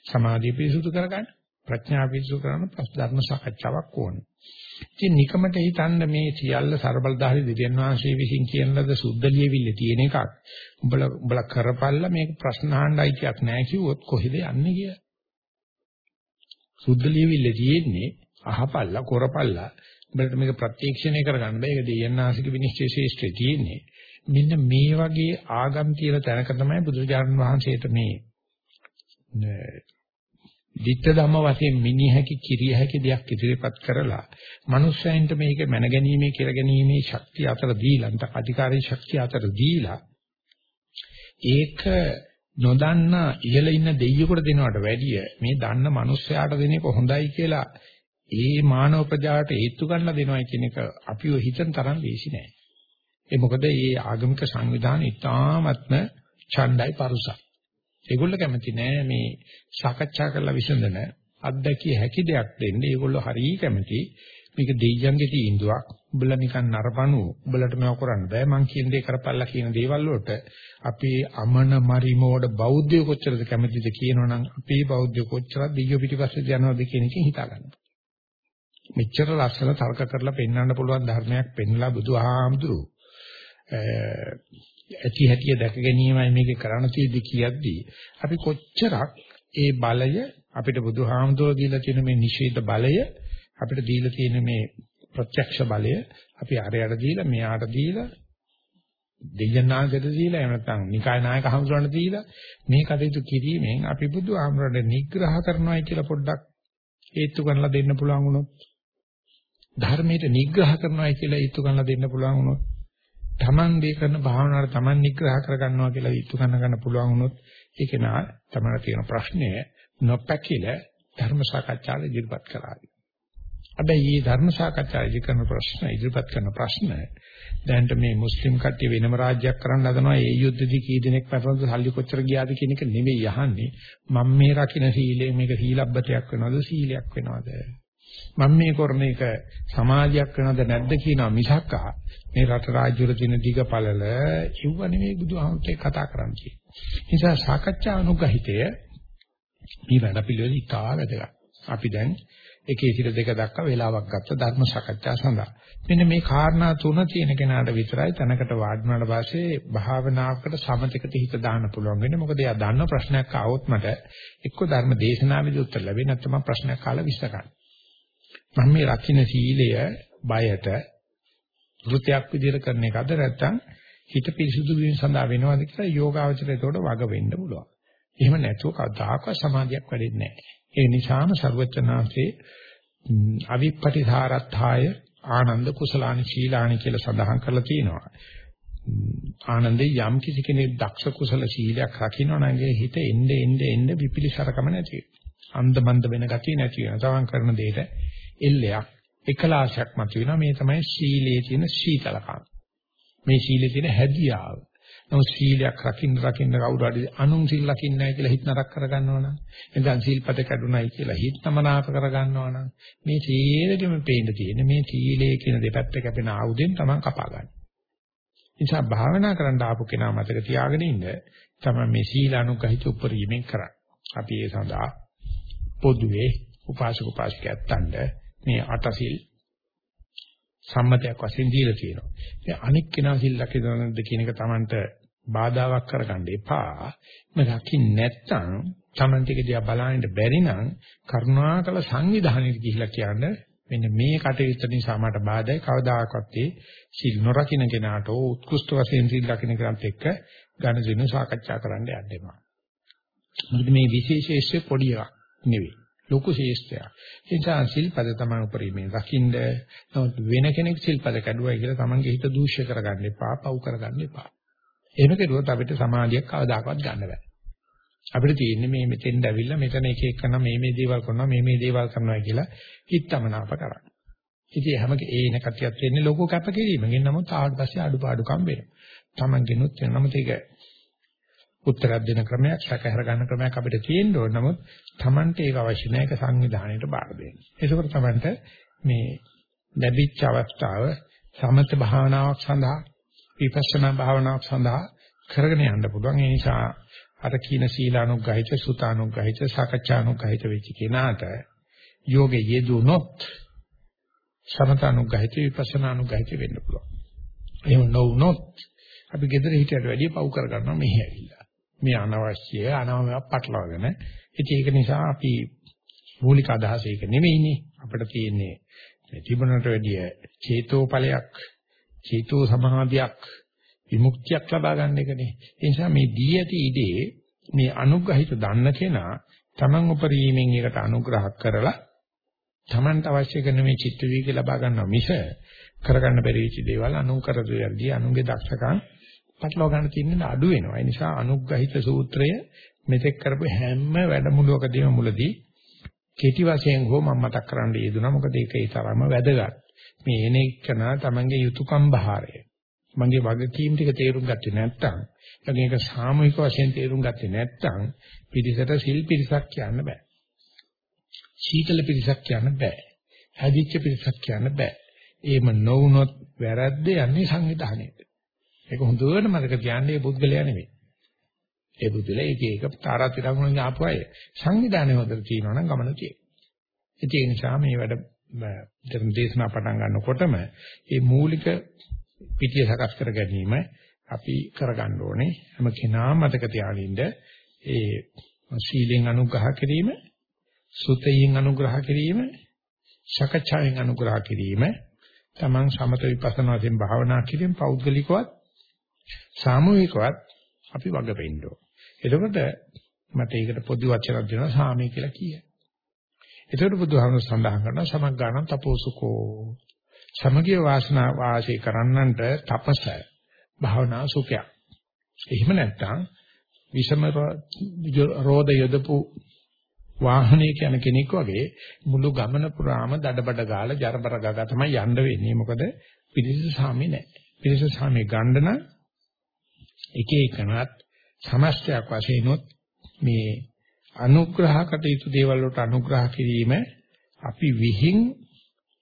සමාධිය පිරිසුදු කරගන්න ප්‍රඥා පිරිසුදු කරන ධර්ම සාකච්ඡාවක් ඕනේ. ඉතින් නිකමට හිතන්න මේ සියල්ල ਸਰබලධාරී දෙවියන් වහන්සේ විසින් කියන ලද සුද්ධ ලියවිල්ල තියෙන එකක්. උඹලා උඹලා කරපල්ලා මේක ප්‍රශ්න අහන්නයි කියක් නැහැ කිව්වොත් කොහෙද යන්නේ කියලා. සුද්ධ ලියවිල්ල තියෙන්නේ අහපල්ලා කරපල්ලා උඹලට මේක ප්‍රත්‍යක්ෂණය කරගන්න බෑ. ඒක දෙවියන් වහන්සේගේ විනිශ්චය ශේෂ්ත්‍රයේ තියෙන්නේ. මෙන්න මේ වගේ ආගම් තියෙන තැනක තමයි බුදුරජාණන් වහන්සේට මේ ditta ධම්ම වශයෙන් මිනිහකි කිරිය හැකි දෙයක් ඉදිරිපත් කරලා මනුස්සයන්ට මේක මැනගැනීමේ කරගැනීමේ ශක්තිය අතර දීලා අන්ත අධිකාරී ශක්තිය අතර දීලා ඒක නොදන්න ඉහළ ඉන්න දෙයියෙකුට දෙනවට වැඩිය මේ දන්න මනුස්සයාට දෙන එක හොඳයි කියලා ඒ මානව ප්‍රජාවට හේතු ගන්නලා දෙනවා කියන එක අපිව හිතන තරම් ලේසි නෑ. ඒ මොකද මේ ආගමික සංවිධාන ඉතාමත්ම ඡණ්ඩයි පරුසයි. ඒගොල්ලෝ කැමති නෑ මේ සාකච්ඡා කරලා විසඳන අත්දැකිය හැකි දෙයක් දෙන්න. ඒගොල්ලෝ හරිය කැමති මේක දෙයියන්ගේ තීන්දුවක්. උඹලා නිකන් නරපණු උඹලට මේව කරන්න බෑ. මං කියන දේ කරපල්ලා කියන දේවල් වලට අපේ අමන මරිමෝඩ බෞද්ධය කොච්චරද කැමතිද කියනවනම් අපේ බෞද්ධය කොච්චරද දෙයියෝ පිටිපස්සේ යනවද කියන එකෙන් හිතා ගන්න. මෙච්චර ලස්සන තර්ක කරලා පෙන්වන්න පුළුවන් ධර්මයක් පෙන්ලා බුදුහාමුදුරු ඇති හැටිය දැක ගැනීමයි මේකේ කරණ තියෙදි කියද්දී අපි කොච්චරක් ඒ බලය අපිට බුදුහාමුදුරුවෝ දීලා තියෙන මේ නිෂේධ බලය අපිට දීලා තියෙන මේ ප්‍රත්‍යක්ෂ බලය අපි අරයට දීලා මෙයාට දීලා දෙයනාගට දීලා එහෙම නැත්නම් නිකාය නායක හමුදුරන්ට දීලා මේ කටයුතු කිරීමෙන් අපි බුදුහාමුදුරන්ට නිග්‍රහ කරනවායි කියලා පොඩ්ඩක් හේතු කරලා දෙන්න පුළුවන් වුණොත් ධර්මයට නිග්‍රහ කරනවායි කියලා හේතු කරලා දෙන්න පුළුවන් වුණොත් Taman දේ කරන භාවනාවට Taman නිග්‍රහ කරගන්නවා කියලා හේතු කරන ගන්න පුළුවන් වුණොත් ඒක නා තමයි තියෙන ප්‍රශ්නය නොපැකිල ධර්ම සාකච්ඡාවේ ඉදිරිපත් කරાવી. හැබැයි මේ ධර්ම සාකච්ඡාවේ කරන ප්‍රශ්න ඉදිරිපත් කරන ප්‍රශ්න දැනට මේ මුස්ලිම් කට්ටිය වෙනම රාජ්‍යයක් කරන්න හදනවා. ඒ යුද්ධදී කී දෙනෙක් පැටලද සල්ලි කොච්චර ගියාද කියන එක නෙමෙයි අහන්නේ. මම මේ රකින්න සීලය මේක සීලබ්බතයක් වෙනවද සීලයක් වෙනවද? මම මේ කරන එක සමාජයක් වෙනවද නැද්ද කියනවා මිසක් මේ රට රාජ්‍ය වල තියෙන දිග පළල ඉව නෙමෙයි බුදුහාමුදුරේ කතා කරන්නේ. නිසා සාකච්ඡා අනුගහිතය මේ වැඩ පිළිවෙල ඉතා වැදගත්. අපි දැන් එකේ සිට දෙක දක්වා වේලාවක් ගත්ත ධර්ම සාකච්ඡා සඳහා. මෙන්න මේ කාරණා තුන තියෙන කෙනාට විතරයි තැනකට වාඩි වුණාට පස්සේ භාවනාවකට සමතෙකට හිත දාන්න පුළුවන් වෙන්නේ. මොකද එයා දන්න ප්‍රශ්නයක් ආවොත් මට එක්ක ධර්ම දේශනාවේදී උත්තර ලැබෙන්නේ නැත්නම් ප්‍රශ්නයක් කාලා විශ්ල ගන්න. මම මේ රකින්න සීලය බයට වෘත්‍යක් විදිහට කරන එකද නැත්නම් හිත පිරිසුදු වීම සඳහා වෙනවද කියලා යෝගාවචරයට වග වෙන්න පුළුවන්. එහෙම නැතුව කවදාකවත් සමාධියක් වැඩෙන්නේ නැහැ. ඒ නිසාම ਸਰවචනාංශේ අවිප්පටිධාරත්ථාය ආනන්ද කුසලානි සීලානි කියලා සඳහන් කරලා තියෙනවා. ආනන්දේ යම් කිසි කෙනෙක් දක්ෂ කුසල සීලයක් රකින්නවා නම් ඒ හිත එnde එnde එnde විපිලිසරකම නැති වෙනවා. අන්දමන්ද වෙන ගතිය නැති වෙනවා. තවන් කරන දෙයට එල්ලයක් එකලාශයක් මත වෙනවා. මේ තමයි සීලයේ තියෙන සීතලකම. මේ සීලයේ තියෙන හැදියාව. නමුත් සීලයක් රකින්න රකින්න කවුරු හරි අනුන් සිල් රකින්නේ නැහැ කියලා හිත නරක කරගන්නවනම් එතන සීල්පද කැඩුනයි කියලා හිත නමනාප කරගන්නවනම් මේ සීලෙකම පේන්න තියෙන මේ සීලයේ කියන දෙපැත්ත කැපෙන ආයුධෙන් තමයි කපා ගන්න. නිසා භාවනා කරන්න ආපු කෙනා මතක තියාගෙන ඉන්න තමයි මේ සීලානුගහිත උපරිමයෙන් කරන්නේ. අපි ඒ සඳහා පොදුවේ උපාසක උපාසිකයන්ට මේ අටසිල් සම්මතයක් වශයෙන් දීලා තියෙනවා. ඉතින් අනික් කෙනා සිල් ලකිනවද කියන එක Tamanට බාධාවක් කරගන්න එපා. මේ රකින්න නැත්නම් Taman ටික දිහා බලන්න බැරි නම් කරුණාකර සංවිධානයට ගිහිලා කියන්නේ මෙන්න මේ කටයුත්ත නිසා මට බාධායි කවදාකවත් ඒ සිල් නොරකින්න කෙනාට උත්කෘෂ්ඨ වශයෙන් සිල් රකින්න කෙනාට එක්ක ඝන දිනු සාකච්ඡා කරන්න යන්න එපා. මොකද මේ විශේෂේෂ්‍ය පොඩි එකක් නෙවෙයි. ලොකු ශේෂ්ඨයක්. ඒ නිසා සිල්පද තමයි උපරිමයෙන් රකින්න. නමුත් වෙන කෙනෙක් සිල්පද කැඩුවයි කියලා Tamange හිත දූෂ්‍ය කරගන්න එපා, පව් කරගන්න එපා. එහෙම කෙරුවොත් අපිට සමාධියක් කවදාකවත් ගන්න බෑ. අපිට තියෙන්නේ මේ මෙතෙන්ද ඇවිල්ලා මෙතන එක එකන මේ මේ දේවල් කරනවා මේ මේ දේවල් කරනවා කියලා හිතමනාප කරා. ඉතින් හැම ඒන කතියක් වෙන්නේ ලෝක කැපකිරීමකින් නමුත් ආවට පස්සේ අඩුපාඩුකම් වෙනවා. Tamanගෙනුත් නමුත් ඒක උත්තරයක් දෙන ක්‍රමයක් සැකහැර ගන්න ක්‍රමයක් අපිට තියෙන්න ඕන. නමුත් Tamanට ඒක අවශ්‍ය නැහැ ඒක සංවිධානයට බාර දෙන්න. ඒකෝට Tamanට මේ ලැබිච්ච අවස්ථාව සමත භාවනාවක් සඳහා විපස්සනා භාවනාවක් සඳහා කරගෙන යන්න පුළුවන්. ඒ නිසා අර කීන සීලානුග්‍රහිත සුතානුග්‍රහිත සාකච්ඡානුග්‍රහිත වෙච්ච කෙනාට යෝගේ යෙදුනොත් සමතානුග්‍රහිත විපස්සනානුග්‍රහිත වෙන්න පුළුවන්. එහෙම නොවුනොත් අපි gedara හිටියට වැඩිය පව් කරගන්නවා මෙහි ඇවිල්ලා. මේ අනවශ්‍ය අනවම පටලවාගෙන ඉතින් ඒක නිසා අපි මූලික අදහස ඒක නෙමෙයිනේ අපිට තියෙන්නේ තිබුණට වැඩිය චේතෝපලයක් චේතෝ සමාධියක් විමුක්තියක් ලබා ගන්න එකනේ. ඒ නිසා මේ දී ඇති ඉදී මේ අනුග්‍රහිත දන්න කෙනා Taman උපරීමෙන් ඒකට අනුග්‍රහ කරලා Tamanට අවශ්‍ය කරන මේ චිත්ත වීගය ලබා ගන්නවා මිස කරගන්න බැරි වෙච්ච දේවල් අනුකර දෙයල්දී අනුගේ දක්ෂකම් පටලවා ගන්න තියෙන අඩු වෙනවා. ඒ නිසා අනුග්‍රහිත සූත්‍රය මෙතෙක් කරපු හැම වැඩමුළුවකදීම මුලදී කෙටි වශයෙන් හෝ මම මතක් කරන්න යෙදුණා. මොකද ඒක ඒ තරම වැදගත්. මේ එන එකන තමන්ගේ යුතුයකම් බහාරය. මගේ වගකීම් ටික තේරුම් ගත්තේ නැත්නම් ඒක සාමූහික වශයෙන් තේරුම් ගත්තේ නැත්නම් පිරිසට සිල් පිරිසක් කියන්න බෑ. සීතල පිරිසක් කියන්න බෑ. හැදිච්ච පිරිසක් කියන්න බෑ. එහෙම නොවුනොත් වැරද්ද යන්නේ සංවිධානයේට. ඒක හොඳට මතක තියාගන්න මේ පුද්ගලයා නෙමෙයි. ඒ පුද්ගලයා එක එක තාරාතිරංගුණෙන් ආපු අය සංවිධානයේ හොඳට තියෙනවා නම් ගමන තියෙනවා. ඒ නිසා මේ වැඩ ධර්ම දේශනා පටන් ගන්නකොටම මේ මූලික පිටිය සකස් කර ගැනීම අපි කරගන්න ඕනේ. හැම කෙනාම මතක තියාගන්න ඒ සීලෙන් අනුග්‍රහ කිරීම, සුතයෙන් අනුග්‍රහ කිරීම, සකච්ඡාවෙන් අනුග්‍රහ කිරීම, තමන් සමත විපස්සනා වශයෙන් භාවනා කිරීම පෞද්ගලිකවත් සාමූහිකවත් අපි වග වෙන්න ඕන. එතකොට මට ඒකට පොදු වචනක් දෙනවා සාමී කියලා කියයි. එතකොට බුදුහාමුදුර සඳහන් කරනවා සමග්ගාණං තපෝසුකෝ සමගිය වාසනා වාසී කරන්නන්ට තපස භාවනා සුඛයක්. එහෙම නැත්නම් විෂම රෝධ යදපු වාහනයක යන කෙනෙක් වගේ මුළු ගමන පුරාම දඩබඩ ගාලා ජරබර ගගා තමයි යන්න වෙන්නේ. මොකද පිරිස සාමි නැහැ. පිරිස සාමි ගන්න නම් එක එකනත් සමස්තයක් වශයෙන් මේ අනුග්‍රහ කටයුතු දේවල් වලට අනුග්‍රහ කිරීම අපි විහිං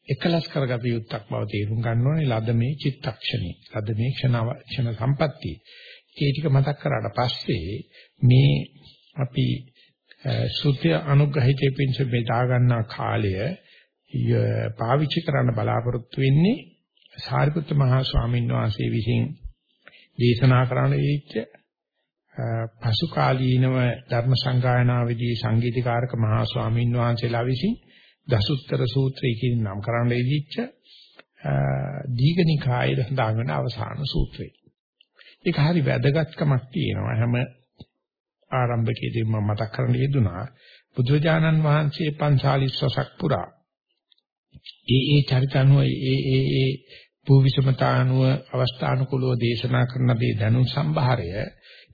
එකලස් කරගත යුත්තක් බව තේරුම් ගන්න ඕනේ. ලද මේ චිත්තක්ෂණේ ලද මේ ක්ෂණ ක්ෂණ සම්පatti ඒ ටික මතක් කරාට පස්සේ මේ අපි සුත්‍ය අනුග්‍රහිතේ පිංස බෙදා ගන්නා කාලය පාවිච්චි කරන්න බලාපොරොත්තු වෙන්නේ සාරිපුත්ත මහා ස්වාමීන් වහන්සේ විසින් දේශනා කරන්න දීච්ච පසු කාලීනව ධර්ම සංගායනාවේදී සංගීතකාරක මහා ස්වාමීන් වහන්සේලා විසින් දසුත්තර සූත්‍රය කියන නම් කරන්න ඉදිච්ච දීඝනිකායේ සඳහන් වෙන අවසාන සූත්‍රය. ඒක හරි වැදගත්කමක් තියෙනවා හැම ආරම්භකයේදී මම මතක් කරන්න යෙදුනා බුදුරජාණන් වහන්සේ 45 වසක් පුරා ඒ ඒ චරිතනුව ඒ ඒ ඒ භූවිෂමතානුව අවස්ථානුකූලව දේශනා කරන දේ දැනුම් සම්භාරය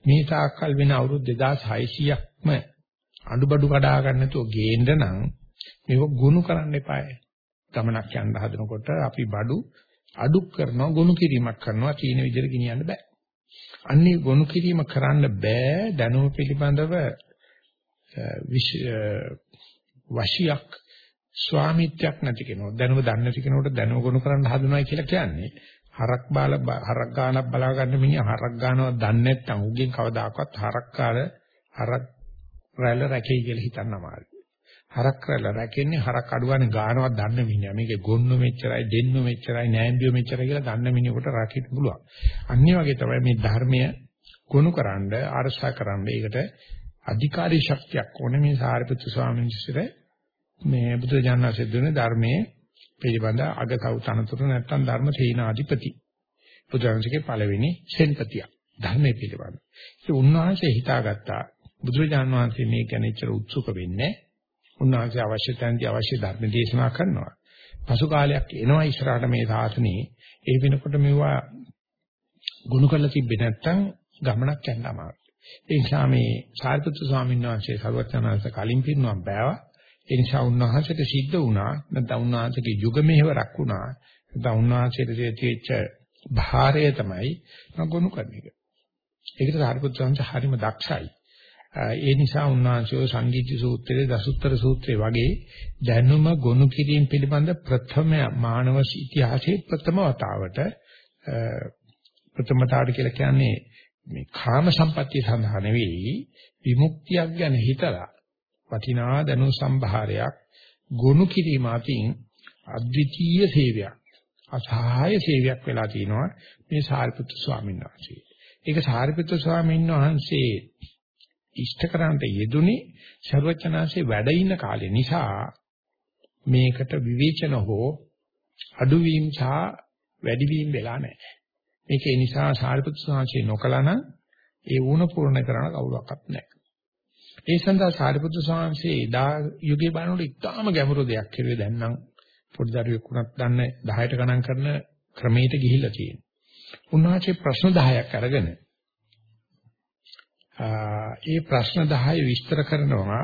මේ තාක්කල් වෙන අවුරුදු 2600ක්ම අඩුබඩු කඩා ගන්න නැතුව ගේන්න නම් මේක ගුණ කරන්න එපායි. ගමනක් යන්න හදනකොට අපි බඩු අඩු කරනවා ගුණ කිරීමක් කරනවා චීන විදිහට ගෙනියන්න බෑ. අන්නේ ගුණ කිරීම කරන්න බෑ දැනුම පිළිබඳව වශියක් ස්වාමිත්වයක් නැති කෙනෙක් දැනුම දන්නේ නැති කෙනෙකුට දැනුම ගුණ කරන්න හදනවා කියලා කියන්නේ හරක් බාල හරක් ගානක් බලා ගන්න මිනිහා හරක් ගානවත් දන්නේ නැත්නම් උගෙන් කවදාකවත් හරක් කාල හරක් රැළ රැකෙයි කියලා හිතන්න අමාරුයි. හරක් කරලා රැකෙන්නේ හරක් අඩුවන්නේ ගානවත් දන්න මිනිහා. මේකේ ගොන්නු මෙච්චරයි, දෙන්නු මෙච්චරයි, නෑම්බියෝ මෙච්චරයි කියලා දන්න මිනිහෙකුට රකින්න පුළුවන්. අනිත් වගේ තමයි මේ ධර්මය ගොනුකරනද අරසකරනද ඒකට අධිකාරී ශක්තියක් ඕනේ මේ සාරිපුත්‍ර ස්වාමීන් වහන්සේ මේ බුදු දඥාසෙ දුන්නේ ධර්මයේ පිළිබඳ අගතව තනතුරු නැත්තම් ධර්ම සේනාධිපති. බුදුරජාණන්ගේ පළවෙනි සෙන්පතිය. ධර්මයේ පිළිබඳ. ඒ උන්වහන්සේ හිතාගත්තා බුදුරජාණන් වහන්සේ මේ ගැන ඉච්චර උත්සුක වෙන්නේ උන්වහන්සේ අවශ්‍ය තැන්දී අවශ්‍ය ධර්ම දේශනා කරනවා. පසු කාලයක් එනවා ඉස්සරහට මේ සාසනේ ඒ වෙනකොට මෙවුවා ගුණ කරලා තිබ්බේ නැත්තම් ගමනක් යන්න අමාරුයි. ඒ නිසා මේ සාරිපුත්‍ර ස්වාමීන් වහන්සේ සර්වඥාන්ස කලින් පින්නම් බෑවා. ඒ නිසා උන්වහන්සේට සිද්ධ වුණා නැත්නම් උන්වහන්සේගේ යුග මෙහෙවරක් වුණා. නැත්නම් උන්වහන්සේට තියෙච්ච භාරය තමයි ගොනු කරන එක. ඒකට සාරිපුත්‍ර ස්වාමීන් හරිම දක්ෂයි. ඒ නිසා උන්වහන්සේ සංගීත සූත්‍රයේ දසුත්තර සූත්‍රයේ වගේ දැනුම ගොනු කිරීම පිළිබඳ ප්‍රථම මානව ඉතිහාසයේ ප්‍රථම වතාවට ප්‍රථමතාවට කියලා කියන්නේ මේ කාම සම්පත්තිය සඳහා නෙවෙයි විමුක්තියක් ගැන හිතලා වටිනා දැනුම් සම්භාරයක් ගොනු කිරීම අතින් අද්විතීය සේවයක් අසහාය සේවයක් වෙලා තිනවා මේ සාරිපුත්‍ර ස්වාමීන් වහන්සේ. ඒක සාරිපුත්‍ර ස්වාමීන් වහන්සේ ඉෂ්ඨකරන්ට යෙදුනේ ਸਰවචනාංශේ වැඩ ඉන්න කාලේ නිසා මේකට විවේචන හෝ අඩුවීම් සහ වැඩිවීම වෙලා නැහැ. මේක ඒ නිසා සාරිපුත්‍ර ස්වාමීන් නොකලන ඒ වුණ පූර්ණ කරන කවුරක්වත් නැහැ. ඒ සඳහා සාරිපුත්‍ර ස්වාමීන් එදා යුගයේ බලනකොට ඉතාම ගැඹුරු දෙයක් කෙරුවේ දැන් නම් පොඩි දරුවෙක් වුණත් දන්න 10ට ගණන් කරන ක්‍රමයට ගිහිල්ලා තියෙනවා. උන්වහන්සේ ප්‍රශ්න 10ක් අරගෙන ඒ ප්‍රශ්න 10 විස්තර කරනවා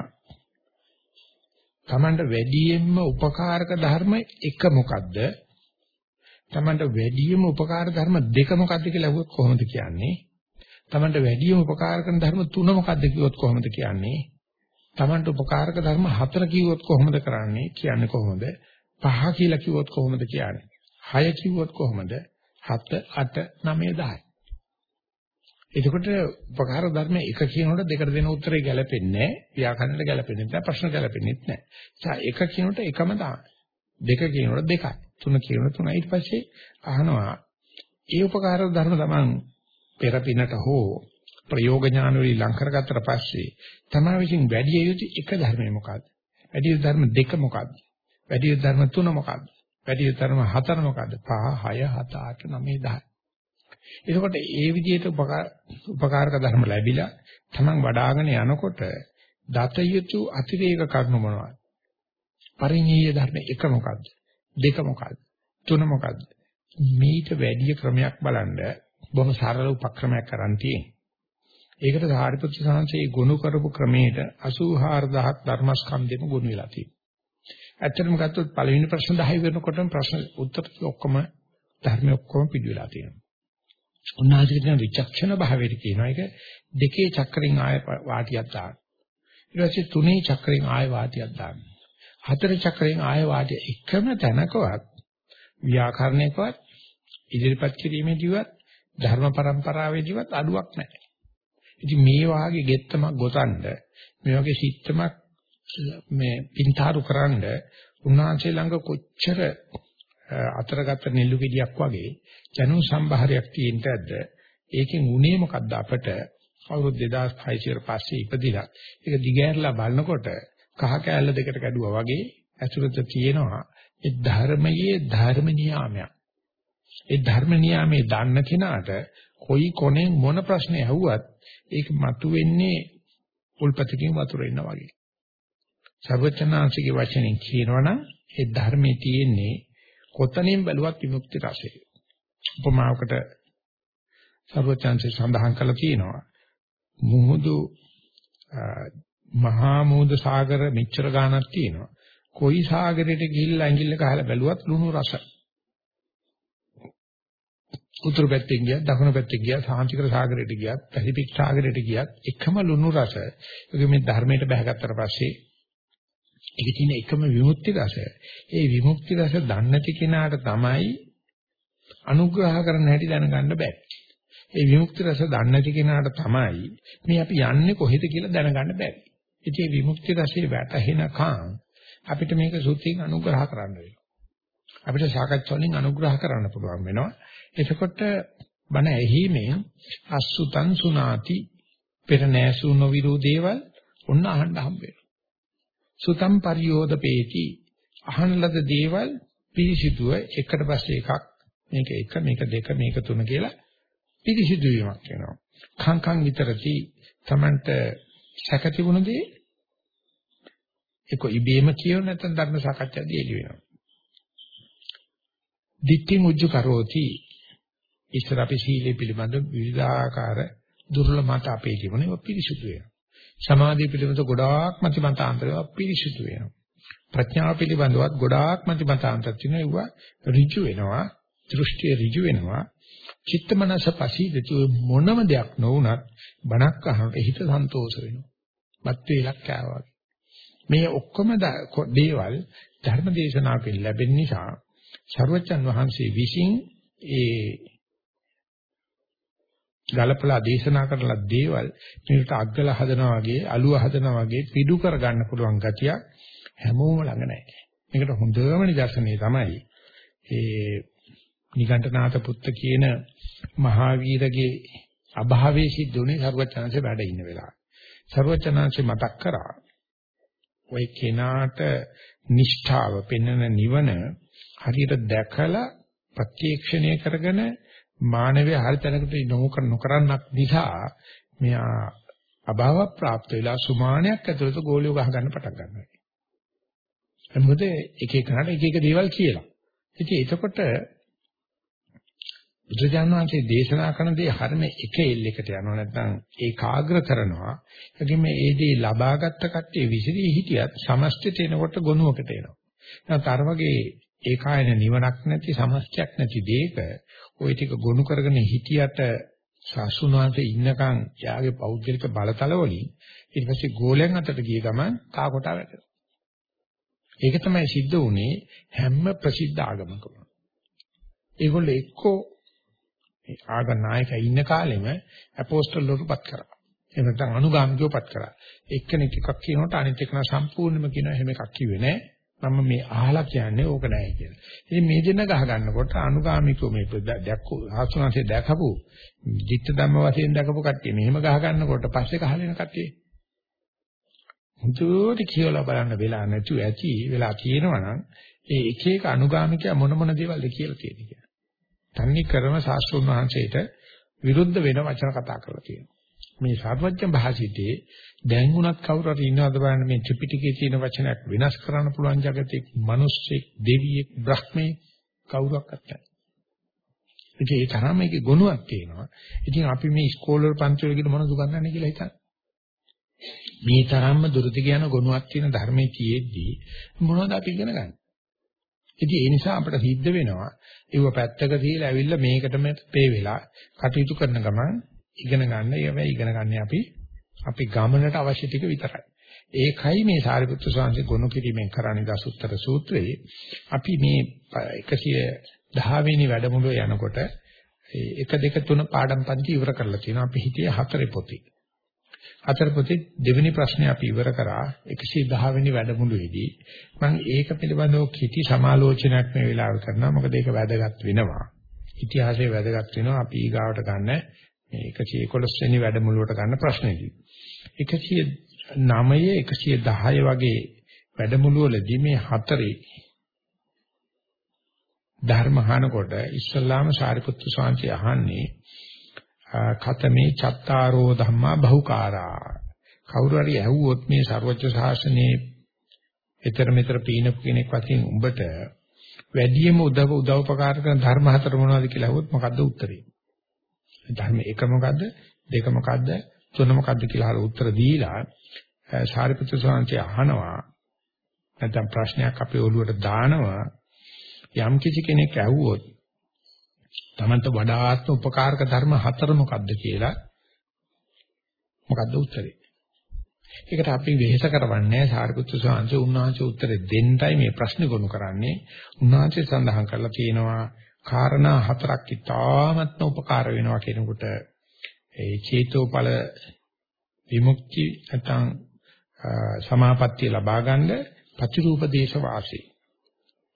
Tamanට වැඩියෙන්ම උපකාරක ධර්ම එක මොකද්ද? Tamanට වැඩියෙන්ම උපකාර ධර්ම දෙක මොකද්ද කියලා අහුවොත් කොහොමද කියන්නේ? Tamanට වැඩියෙන්ම උපකාර කරන ධර්ම තුන මොකද්ද කිව්වොත් කොහොමද කියන්නේ? Tamanට උපකාරක ධර්ම හතර කිව්වොත් කොහොමද කරන්නේ? කියන්නේ කොහොමද? පහ කියලා කිව්වොත් කොහොමද කියන්නේ? හය කිව්වොත් කොහොමද? 7 8 9 10 එතකොට උපකාර ධර්ම එක කියනකොට දෙකට දෙන උත්තරේ ගැලපෙන්නේ නැහැ. ව්‍යාකරණයට ගැලපෙන්නේ නැහැ. ප්‍රශ්න ගැලපෙන්නේ නැහැ. ඒ එක කියනකොට එකම තමයි. දෙක කියනකොට දෙකයි. තුන කියනකොට තුනයි. ඊට පස්සේ අහනවා ඒ උපකාර ධර්ම තමන් පෙරපිනට හෝ ප්‍රයෝග ඥාන වලින් ලං කරගත්තට පස්සේ තමයි විසින් වැඩි යුතු එක ධර්මය මොකද්ද? වැඩි යුතු ධර්ම දෙක මොකද්ද? වැඩි යුතු ධර්ම තුන මොකද්ද? වැඩි යුතු ධර්ම හතර මොකද්ද? 5 6 7 8 9 10. එතකොට ඒ විදිහට උපකාරක ධර්ම ලැබිලා තමන් වඩ아가න යනකොට දත යුතු අතිරේක කරුණු මොනවද? පරිණීය ධර්ම එක මොකද්ද? දෙක මොකද්ද? තුන මොකද්ද? මේට වැඩි ක්‍රමයක් බලන්න බොහොම සරල උපක්‍රමයක් කරන් තියෙනවා. ඒකට සාරිපුත්‍ර සාංශේ ගුණ කරපු ක්‍රමයට 84000ක් ධර්මස්කන්ධෙම ගුණ වෙලා තියෙනවා. ඇත්තටම ගත්තොත් පළවෙනි ප්‍රශ්න 10 වෙනකොටම ප්‍රශ්න උත්තර ඔක්කොම ධර්ම ඔක්කොම පිළිවෙලා තියෙනවා. උන්වහන්සේ කියන විචක්ෂණ භාවයට කියනවා ඒක දෙකේ චක්‍රෙන් ආය වාටියක් දාන්න. ඊට පස්සේ තුනේ චක්‍රෙන් ආය වාටියක් දාන්න. හතර චක්‍රෙන් ආය වාටිය එකම තැනකවත් ව්‍යාකරණයකවත් ඉදිරිපත් කිරීමේදීවත් ධර්ම પરම්පරාවේදීවත් අඩුවක් නැහැ. ඉතින් මේ වාගේ ගෙත්තමක් ගොතනද මේ වගේ සිත්තමක් මේ පින්තාරු කරන්ඩ උන්වහන්සේ ළඟ කොච්චර අතරගත නෙල්ලු ගෙඩියක් වගේ ජනු සම්භාරයක් තියෙන්නද ඒකෙන් උනේ මොකද්ද අපට? අවුරුදු 2600 පස්සේ ඉපදිලා. ඒක දිගහැරලා බලනකොට කහ කෑල්ල දෙකට කැඩුවා වගේ ඇතුළත තියෙනවා. ඒ ධර්මයේ ධර්ම නියාමයක්. ඒ ධර්ම නියාමයේ දන්න කෙනාට කොයි කොනෙන් මොන ප්‍රශ්නේ ඇහුවත් ඒක මතුවෙන්නේ උල්පතකින් වතුර එන්න වගේ සර්වචනාංශිකේ වචනෙන් කියනවනම් ඒ ධර්මයේ තියෙන්නේ කොතනින් බැලුවත් විමුක්ති රසය. උපමාවකට සර්වචන්සේ සඳහන් කළා තියෙනවා. මුහුදු මහා මුහුදු සාගර මෙච්චර ගාණක් තියෙනවා. කොයි සාගරයට ගිහිල්ලා ඇඟිල්ල ගහලා බැලුවත් ලුණු රසයි. උතුරු පැත්තෙන් ගියත් දකුණු පැත්තෙන් ගියත් සාංශිකර සාගරයට ගියත් පැසිෆික් සාගරයට ගියත් එකම ලුණු රස. ඒක මේ ධර්මයට බහගත්තට පස්සේ ඒකේ තියෙන එකම විමුක්ති රසය. ඒ විමුක්ති රස දන්නේ නැති කෙනාට තමයි අනුග්‍රහ කරන්න හැටි දැනගන්න බෑ. ඒ විමුක්ති රස දන්නේ නැති කෙනාට තමයි මේ අපි යන්නේ කොහෙද කියලා දැනගන්න බෑ. ඉතින් විමුක්ති රසයේ වැටහෙනකන් අපිට මේක සුත්තියෙන් අනුග්‍රහ කරන්න වෙනවා. අපිට සාකච්ඡා වලින් අනුග්‍රහ කරන්න පුළුවන් වෙනවා. එතකොට බණ ඇහිීමෙන් අසුතං සුනාති පෙර නෑසු නොවිරු දේවල් ඔන්න අහන්න හම්බ වෙනවා. සුතම් පරියෝදපේති අහන ලද දේවල් පිරිසිදුව එකට පස්සේ එකක් මේක එක මේක දෙක මේක තුන කියලා පිරිසිදු වීමක් වෙනවා. කංකං විතරති Tamanට සැක තිබුණදී ඒක ඉබේම කියව නැත්නම් ධර්ම සාකච්ඡාදී එළි වෙනවා. දිට්ඨි මුජ්ජු කරෝති ඉස්සර අපි සීලය පිළිබඳ විවිධාකාර දුර්ලභ මත අපේ තිබුණේ ඔය පිරිසුදු වෙනවා. සමාධිය පිළිබඳ ගොඩාක් මත මතාන්තරය පිරිසුදු වෙනවා. ප්‍රඥාව පිළිබඳවත් ගොඩාක් මත මතාන්තර තියෙනවා ඒවා ඍජු වෙනවා. දෘෂ්ටිය ඍජු වෙනවා. චිත්ත මනස පසීදතු මොනම දෙයක් නොවුනත් බණක් අහනකොට හිත සන්තෝෂ වෙනවා. මත් වේලක් කෑවා. මේ ඔක්කොම දේවල් ධර්ම දේශනාවෙන් ලැබෙන නිසා සර්වචන් වහන්සේ විසින් ඒ ගලපලා දේශනා කරලා දේවල් මේකට අග්ගල හදනවා වගේ අලුව හදනවා වගේ පිඩු කරගන්න පුළුවන් ගතිය හැමෝම ළඟ නැහැ. මේකට හොඳම නිදර්ශනය තමයි ඒ නිගණ්ඨනාත පුත්ත කියන මහාවීරගේ අභාවයේ සිද්ධ වුණේ සර්වචනanse වැඩ ඉන්න වෙලාව. සර්වචනanse මතක් කරා ওই කෙනාට නිෂ්ඨාව පෙන්වන නිවන හරියට දැකලා ප්‍රත්‍යක්ෂණය කරගෙන මානවය හරි තැනකට නොකර නොකරන්නක් නිසා මෙයා අභාව પ્રાપ્ત වෙලා සුමානයක් ඇතුළත ගෝලියෝ ගහ ගන්න පටන් ගන්නවා. මොකද එක එකනට එක එක දේවල් කියලා. ඉතින් එතකොට බුදුජාණන් වහන්සේ දේශනා කරන දේ හරිම එක එල්ලයකට යනවා නැත්නම් ඒකාග්‍ර කරනවා. ඒකෙම ඒ දේ ලබාගත් කට්ටිය විසිරී හිටියත් සමස්තයට එනකොට ගොනුවකට එනවා. නැත්නම් අර වගේ ඒකායන නිවනක් නැති සමස්තයක් නැති දෙයක ওই ටික ගොනු කරගෙන හිටියට සාසුණාන්සේ ඉන්නකන් යාගේ පෞද්ගලික බලතල වලින් ඊට පස්සේ ගෝලයන් අතට ගිය ගමන් කා කොට වැටෙනවා. ඒක තමයි සිද්ධ වුනේ හැම ප්‍රසිද්ධ ආගමකම. ඒගොල්ලෝ එක්කෝ මේ ආගම නායකයා ඉන්න කාලෙම අපෝස්තල් වලටපත් කරා. එහෙම නැත්නම් අනුගාමිකවපත් කරා. එක්කෙනෙක් එකක් කියනකොට අනිත් එකන සම්පූර්ණයෙන්ම කියන හැම එකක් කිව්වේ නෑ. මම මේ අහලා කියන්නේ ඕක නෑ කියලා. ඉතින් මේ දෙන්න ගහ ගන්නකොට අනුගාමිකව මේ දැක්කෝ ආසනාසේ දැකපු ධිට්ඨ ධම්ම වශයෙන් දැකපු කට්ටිය මෙහෙම ගහ ගන්නකොට පස්සේ ගහලෙන කට්ටිය. හුදුට කියලා බලන්න වෙලා නැතු ඇති වෙලා කියනවනම් ඒ එක එක අනුගාමිකයා මොන මොන දේවල්ද කියලා තියෙන්නේ කියලා. තන්නේ කරම ශාස්ත්‍රුන් වහන්සේට විරුද්ධ වෙන වචන කතා කරලා තියෙනවා. මේ සාර්වජ්‍ය භාෂිතේ දැන් උනත් කවුරු හරි ඉන්නවද බලන්න මේ ත්‍රිපිටකයේ තියෙන වචනයක් වෙනස් කරන්න පුළුවන් జగතේ මිනිස්සෙක් දෙවියෙක් බ්‍රහ්මේ කවුරක්වත් නැහැ. ඉතින් ඒ තරම් මේකේ ගුණයක් තියෙනවා. ඉතින් අපි මේ ඉස්කෝල වල පන්ති වල ගිහින් මොනවද උගන්වන්නේ කියලා හිතන්න. මේ තරම්ම දුරදි කියන ගුණයක් තියෙන ධර්මයේ තියෙද්දි මොනවද අපි ඉගෙන ගන්න? ඉතින් ඒ නිසා අපිට සිද්ධ වෙනවා ඒව පැත්තක තියලා ඇවිල්ලා මේකටම පේ වෙලා කටයුතු කරන ගමන් ඉගෙන ගන්න ඒවා ඉගෙන ගන්න අපි අපි ගමනට අවශ්‍ය ටික විතරයි. ඒකයි මේ සාරිපුත්‍ර ස්වාමීන් ගොනු කිරීමෙන් කරන්නේ දසුත්තර සූත්‍රයේ අපි මේ 110 වෙනි වැඩමුළුවේ යනකොට 1 2 3 පාඩම් පන්ති ඉවර කරලා තියෙනවා. අපි හිතේ හතරේ පොතේ. හතර පොතේ දෙවෙනි ප්‍රශ්නේ අපි ඉවර කරා 110 වෙනි වැඩමුළුවේදී. මම ඒක පිළිබඳව කිටි සමාලෝචනයක් මේ වෙලාවේ කරනවා. මොකද ඒක වැදගත් වෙනවා. ඉතිහාසයේ වැදගත් වෙනවා අපි ඊගාවට ගන්න මේ 111 වෙනි වැඩමුළුවට ගන්න ප්‍රශ්නේදී. 109 110 වගේ වැඩමුළුවලදී මේ හතරේ ධර්ම අහනකොට ඉස්සල්ලාම සාරිපුත්තු සාන්ති අහන්නේ කතමේ චත්තාරෝ ධම්මා බහුකාරා. කවුරු හරි ඇහුවොත් මේ ਸਰවඥ ශාසනයේ ඊතර මෙතර පීනපු කෙනෙක් වශයෙන් උඹට වැඩියම උදව් උදව්පකාර කරන ධර්ම හතර මොනවද කියලා ඇහුවොත් මොකද්ද උත්තරේ? ධර්ම එක මොකද්ද? දෙක මොකද්ද? තුන මොකද්ද කියලා අහලා උත්තර දීලා සාරිපුත්‍ර ස්වාමීන් අහනවා. නැත්නම් ප්‍රශ්නයක් අපේ ඔළුවට දානවා. යම් කිසි කෙනෙක් ඇහුවොත් තමන්ට වඩාත්ම උපකාරක ධර්ම හතර මොකද්ද කියලා මොකද්ද උත්තරේ? ඒකට අපි වෙහෙස කරවන්නේ සාරිපුත්‍ර ස්වාමීන් උන්වහන්සේ උත්තරේ දෙන්නයි මේ ප්‍රශ්නේ ගොනු කරන්නේ. උන්වහන්සේ සඳහන් කරලා තියෙනවා කාරණා හතරක් ඉතාමත්ම උපකාර වෙනවා කෙනෙකුට ඒ චේතෝපල විමුක්ති නැත්නම් සමාපත්තිය ලබා ගන්න ප්‍රතිරූප දේශ වාසී.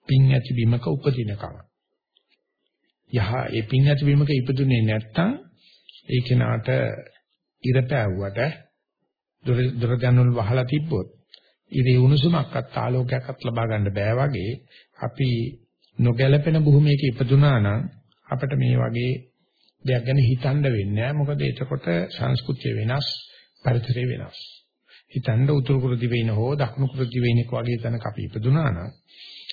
පින් ඇති බිමක උපදිනකම. යහ ඒ පින් ඇති බිමක ඉපදුනේ නැත්තම් ඒ කෙනාට ඉර පෑවුවට දොර දොර ජනවල වහලා තිබ්බොත් ඉරේ උණුසුමක්වත් ආලෝකයක්වත් ලබා ගන්න බෑ වගේ අපි නොගැලපෙන භූමියක ඉපදුනා නම් අපිට මේ වගේ දෙයක් ගැන හිතන්න වෙන්නේ නැහැ. මොකද එතකොට සංස්කෘතිය වෙනස් පරිසරය වෙනස්. හිතන්න උතුරු කුරු දිවයින හෝ දකුණු කුරු දිවයිනක වගේ තැනක අපි ඉපදුනා නම්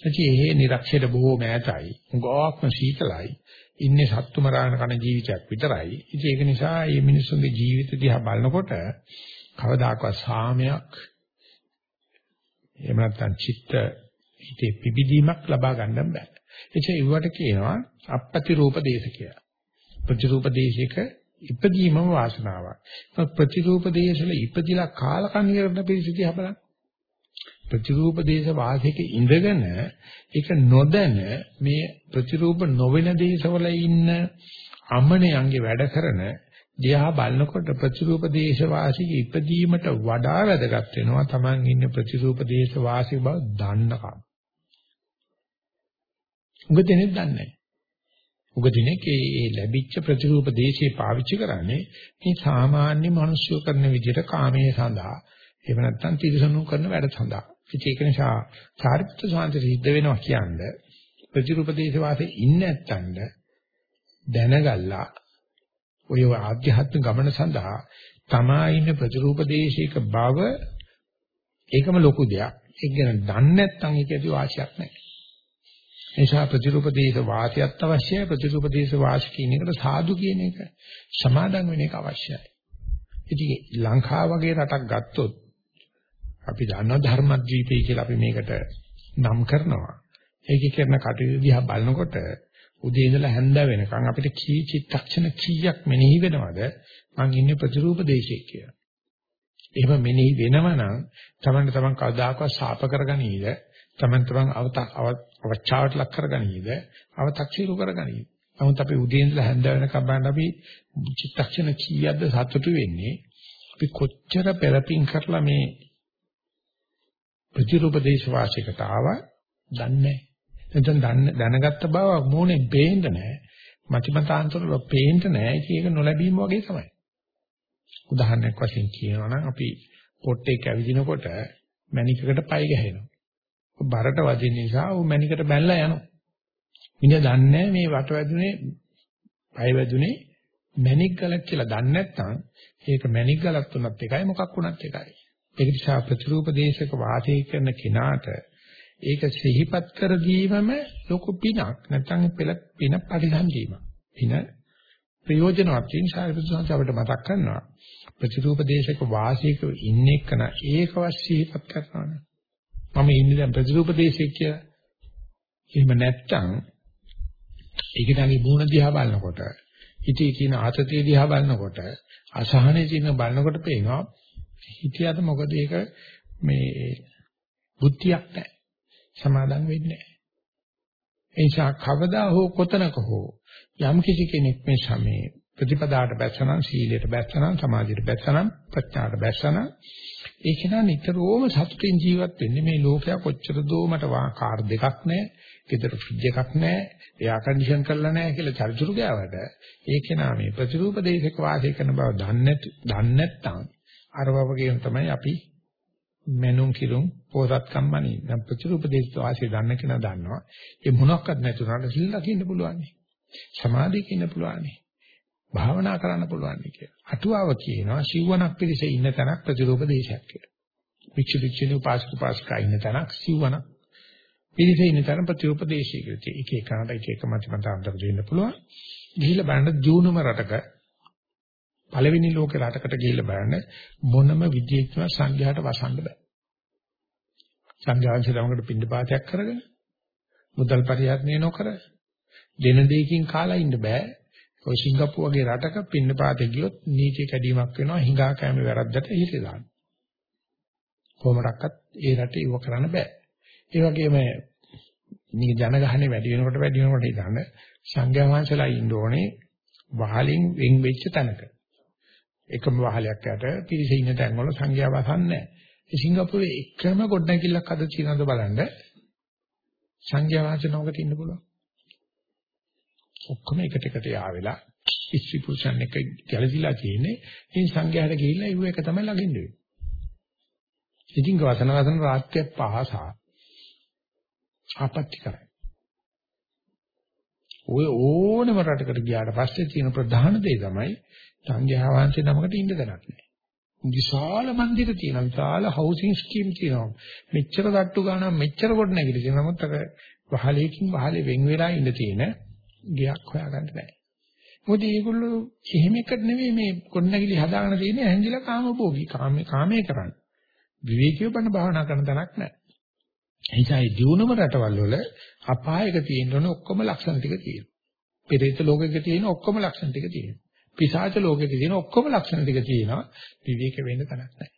ඉතින් ඒ නිරක්ෂයට බොහෝ මෑතයි ගෝක්ම සීතලයි. ඉන්නේ සත්තු මරාන කන ජීවිතයක් විතරයි. ඉතින් ඒක නිසා මේ මිනිස්සුන්ගේ ජීවිත දිහා බලනකොට කවදාකවත් සාමයක් එහෙම නැත්නම් චිත්ත හිතේ පිබිදීමක් ලබා ගන්න බෑ. එචේ ඉවට කියනවා අපපතිරූප දේශ කියලා. ප්‍රතිරූප දේශයක ඉපදීමම වාසනාවක්. ප්‍රතිරූප දේශවල ඉපදිලා කාලකන්ණි කරන පිරිසිතිය බලන්න. ප්‍රතිරූප දේශ වාසික ඉඳගෙන ඒක නොදැන මේ ප්‍රතිරූප නොවන දේශවල ඉන්න අමනයන්ගේ වැඩ කරන දිහා බලනකොට ප්‍රතිරූප දේශ වාසික ඉපදීමට වඩා වැදගත් වෙනවා Taman ඉන්න ප්‍රතිරූප දේශ වාසික බව දන්නකම්. උගදෙනෙක් දන්නේ නැහැ. උගදිනෙක් ඒ ලැබිච්ච ප්‍රතිරූප දේශේ පාවිච්චි කරන්නේ මේ සාමාන්‍ය මිනිස්සු කරන විදිහට කාමයේ සඳහා එහෙම නැත්නම් තිරසනු කරන වැඩ සඳහා. ඒක නිසා චාරිත්‍ර සාන්ති සිද්ධ වෙනවා කියන්නේ ප්‍රතිරූප දේශ වාසේ ඉන්නේ නැත්තඳ දැනගල්ලා ඔය ආධ්‍යාත්මික ගමන සඳහා තමා ඉන්න ප්‍රතිරූප දේශයක බව ඒකම ලොකු දෙයක්. ඒක ගැන දන්නේ නැත්නම් ඒක ඇති වාසියක් නැහැ. නිසා ප්‍රතිරූප දේශ වාසියත් අවශ්‍යයි ප්‍රතිරූප දේශ වාසි කියන එකට සාදු කියන එක සමාදන් වෙන එක අවශ්‍යයි. ඉතින් ලංකාව වගේ රටක් ගත්තොත් අපි දන්නවා ධර්මද්වීපය කියලා අපි මේකට නම් කරනවා. ඒකේ කරන කටයුතු දිහා බලනකොට උදේ ඉඳලා හැන්ද වෙනකන් අපිට කී චිත්තක්ෂණ කීයක් මෙනෙහි වෙනවද මං ඉන්නේ ප්‍රතිරූප දේශයේ කියලා. එහෙම මෙනෙහි වෙනවනම් තමන්ට තමන් කවදාකවත් ශාප කරගනීද? තමන් තමන් අවචාවට ලක් කරගනීද? අව탁සීරු කරගනීද? නමුත් අපි උදේ ඉඳලා හැන්ද වෙනකම් බලන්න අපි චිත්තක්ෂණ කීයක්ද සතුටු වෙන්නේ? අපි කොච්චර පෙරපින් කරලා මේ ප්‍රතිරූප දේශ වාසිකට ආවා දන්නේ නැහැ. නැත්නම් දැනගත්ත බව මූණේ පේන්න නැහැ. මතිමතාන්තර වල පේන්න නැහැ. ඒක නොලැබීම වගේ තමයි. උදාහරණයක් වශයෙන් කියනවා නම් අපි පොට්ටේ කැවිදිනකොට මැණිකකට පය ගැහෙනවා. බරට වදින නිසා ඌ මැණිකට බැලලා යනවා. ඉතින් දන්නේ මේ වට වැදුනේ පය වැදුනේ මැණික් ගලක් කියලා දන්නේ නැත්නම් ඒක මැණික් ගලක් තුනත් එකයි මොකක් වුණත් එකයි. ඒක නිසා ප්‍රතිරූප දේශක වාසය කරන කෙනාට ඒක සිහිපත් කර දීමම ලොකු පිනක් නැත්නම් පෙළ පින පරිසම් දීම. පින ප්‍රයෝජනවත් නිසා ප්‍රතිසංස අපිට මතක් කරනවා. ප්‍රතිරූප දේශක වාසයක ඉන්නේ කන ඒකවත් සිහිපත් කරනවා. මම ඉන්නේ දැන් ප්‍රතිරූප දේශයක් කියලා. එහෙම නැත්නම් ඒක නැගේ මූණ දිහා බලනකොට හිතේ තියෙන ආතතිය දිහා බලනකොට අසහනේ තියෙන බලනකොට පේනවා හිතියද මොකද ඒක මේ බුද්ධියක් නැහැ. සමාදන් වෙන්නේ නැහැ. ඒ නිසා කවදා හෝ කොතනක හෝ යම් කිසි කෙනෙක් මේ සමේ ප්‍රතිපදාට බැස්සනම් සීලයට බැස්සනම් සමාධියට බැස්සනම් ප්‍රඥාට බැස්සනම් ඒ කෙනා නිතරම සතුටින් ජීවත් වෙන්නේ මේ ලෝකයා කොච්චර දෝ මට කාර් දෙකක් නැහැ, ගෙදර ෆ්‍රිජ් එකක් නැහැ, එයා කන්ඩිෂන් කරලා නැහැ කියලා චරිචුරු ගෑවට ඒ කෙනා මේ ප්‍රතිරූප දේශක වාසය කරන බව දන්නේ නැත්නම් අර වගේම තමයි අපි මෙනුම් කිරුම් පොරත්කම් මනි. දැන් ප්‍රතිરૂපදේශ වාසිය දන්න කෙනා දන්නවා. ඒ මොනක්වත් නැතුණාට සිල් ලකින්න පුළුවන්. සමාධියක ඉන්න පුළුවන්. භාවනා කරන්න පුළුවන් කියලා. අටුවාව කියනවා සිව්වනක් පිරිසේ ඉන්න තැනක් ප්‍රතිરૂපදේශයක් කියලා. වික්ෂු වික්ෂුණී උපාසක උපාසිකා ඉන්න තැනක් සිව්වනක් පිරිසේ ඉන්න තැන ප්‍රතිરૂපදේශය කියලා. ඒක එකනට එක එක මත මත අන්තර දෙන්න පුළුවන්. ගිහිල්ලා බලන්න ජූනුම රටක පළවෙනි ලෝකේ රටකට ගිහිල්ලා බලන්න මොනම විදියකින්ම සංඝයාට වසන්න බෑ. සංඝයාංශ ළමකට පින්ඩපාතයක් කරගෙන මුදල් පරිහරණය නොකර දෙන දෙයකින් කාලා ඉන්න බෑ. ඔය සිංගප්පූ වගේ රටක පින්ඩපාතේ ගියොත් නීති කැඩීමක් වෙනවා හිඟා කෑමේ වැරද්දට හිතේ දාන්න. කොහොමඩක්වත් ඒ රටේ ඉව කරන්න බෑ. ඒ වගේම මේ ජනගහනේ වැඩි වෙනකොට වැඩි වෙනකොට ඉඳන් සංඝයා වහන්සේලා ඉන්න ඕනේ වහලින් වෙන් වෙච්ච තැනක. එකම වහලයක් යට පිරිස ඉන්න තැන් වල සංඛ්‍යා වසන්නේ නැහැ. ඒ සිංගප්පූරුවේ එකම ගොඩනැගිල්ලක් අද තියෙනවද බලන්න. සංඝයා වහන්සේ නමකට ඉන්න පුළුවන්. ඔක්කොම එකට එකට යාවෙලා ඉස්ත්‍රි පුරුෂයන් එක ගැලවිලා තියෙන්නේ. ඉතින් සංඝයාට ගිහිල්ලා ඉව එක තමයි ළඟින් වෙන්නේ. ඉතින් වසන වසන රාත්‍රිය පහසා ආපත්‍ති කරයි. ඔය ඕනම රටකට ගියාට පස්සේ තියෙන ප්‍රධාන දේ තමයි සංඝයා වහන්සේ නමකට ඉන්න දැනක් නැහැ. විශාල මන්දිර තියෙනවා විශාල හවුසින් ස්කීම් තියෙනවා මෙච්චර තට්ටු ගන්න මෙච්චර කොට නැගිලි තියෙනවා නමුත් අර වහලේකින් වහලේ වෙන් වෙලා ඉඳ තියෙන ගියක් හොයාගන්න බෑ. මොකද මේගොල්ලෝ එහෙම එකට නෙවෙයි මේ කොට නැගිලි හදාගෙන තියෙන්නේ ඇංගිලා කාමභෝගී. කාමේ කාමේ කරන්නේ. විවේකීව බණ භාවනා කරන තැනක් නැහැ එයිසයි දිනුම රටවල් වල අපායක තියෙන ඔක්කොම ලක්ෂණ ටික තියෙනවා. පෙරේත ලෝකෙක තියෙන ඔක්කොම ලක්ෂණ ටික තියෙනවා. පිසාච ලෝකෙක තියෙන ඔක්කොම ලක්ෂණ ටික තියෙනවා. විවේක වෙන්න තැනක් නැහැ.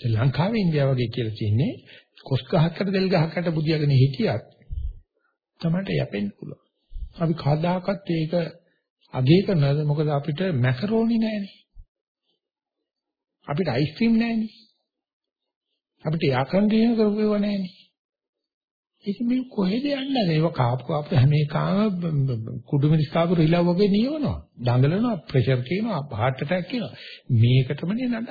ඒ ලංකාවේ ඉන්දියාව වගේ කියලා තියෙන්නේ කොස් ගහකට දෙල් ගහකට බුදියාගෙන හිටියත් තමයි යැපෙන්න පුළුවන්. අපි කවදාකවත් ඒක අගේ කරනද මොකද අපිට මැකරෝනි නැහැනේ. අපිට අයිස්ක්‍රීම් නැහැනේ. අපිට යාකන්දේන කරපුව නැහැනේ. ඒක මේ කොහෙද යන්නේ? ඒව කාපු කාපු හැම එකම කුඩු මිනිස් කාපු රිලව් වගේ නියවනවා. දඟලනවා, ප්‍රෙෂර් කියනවා, heart attack කියනවා. මේකටම නේ නඩ.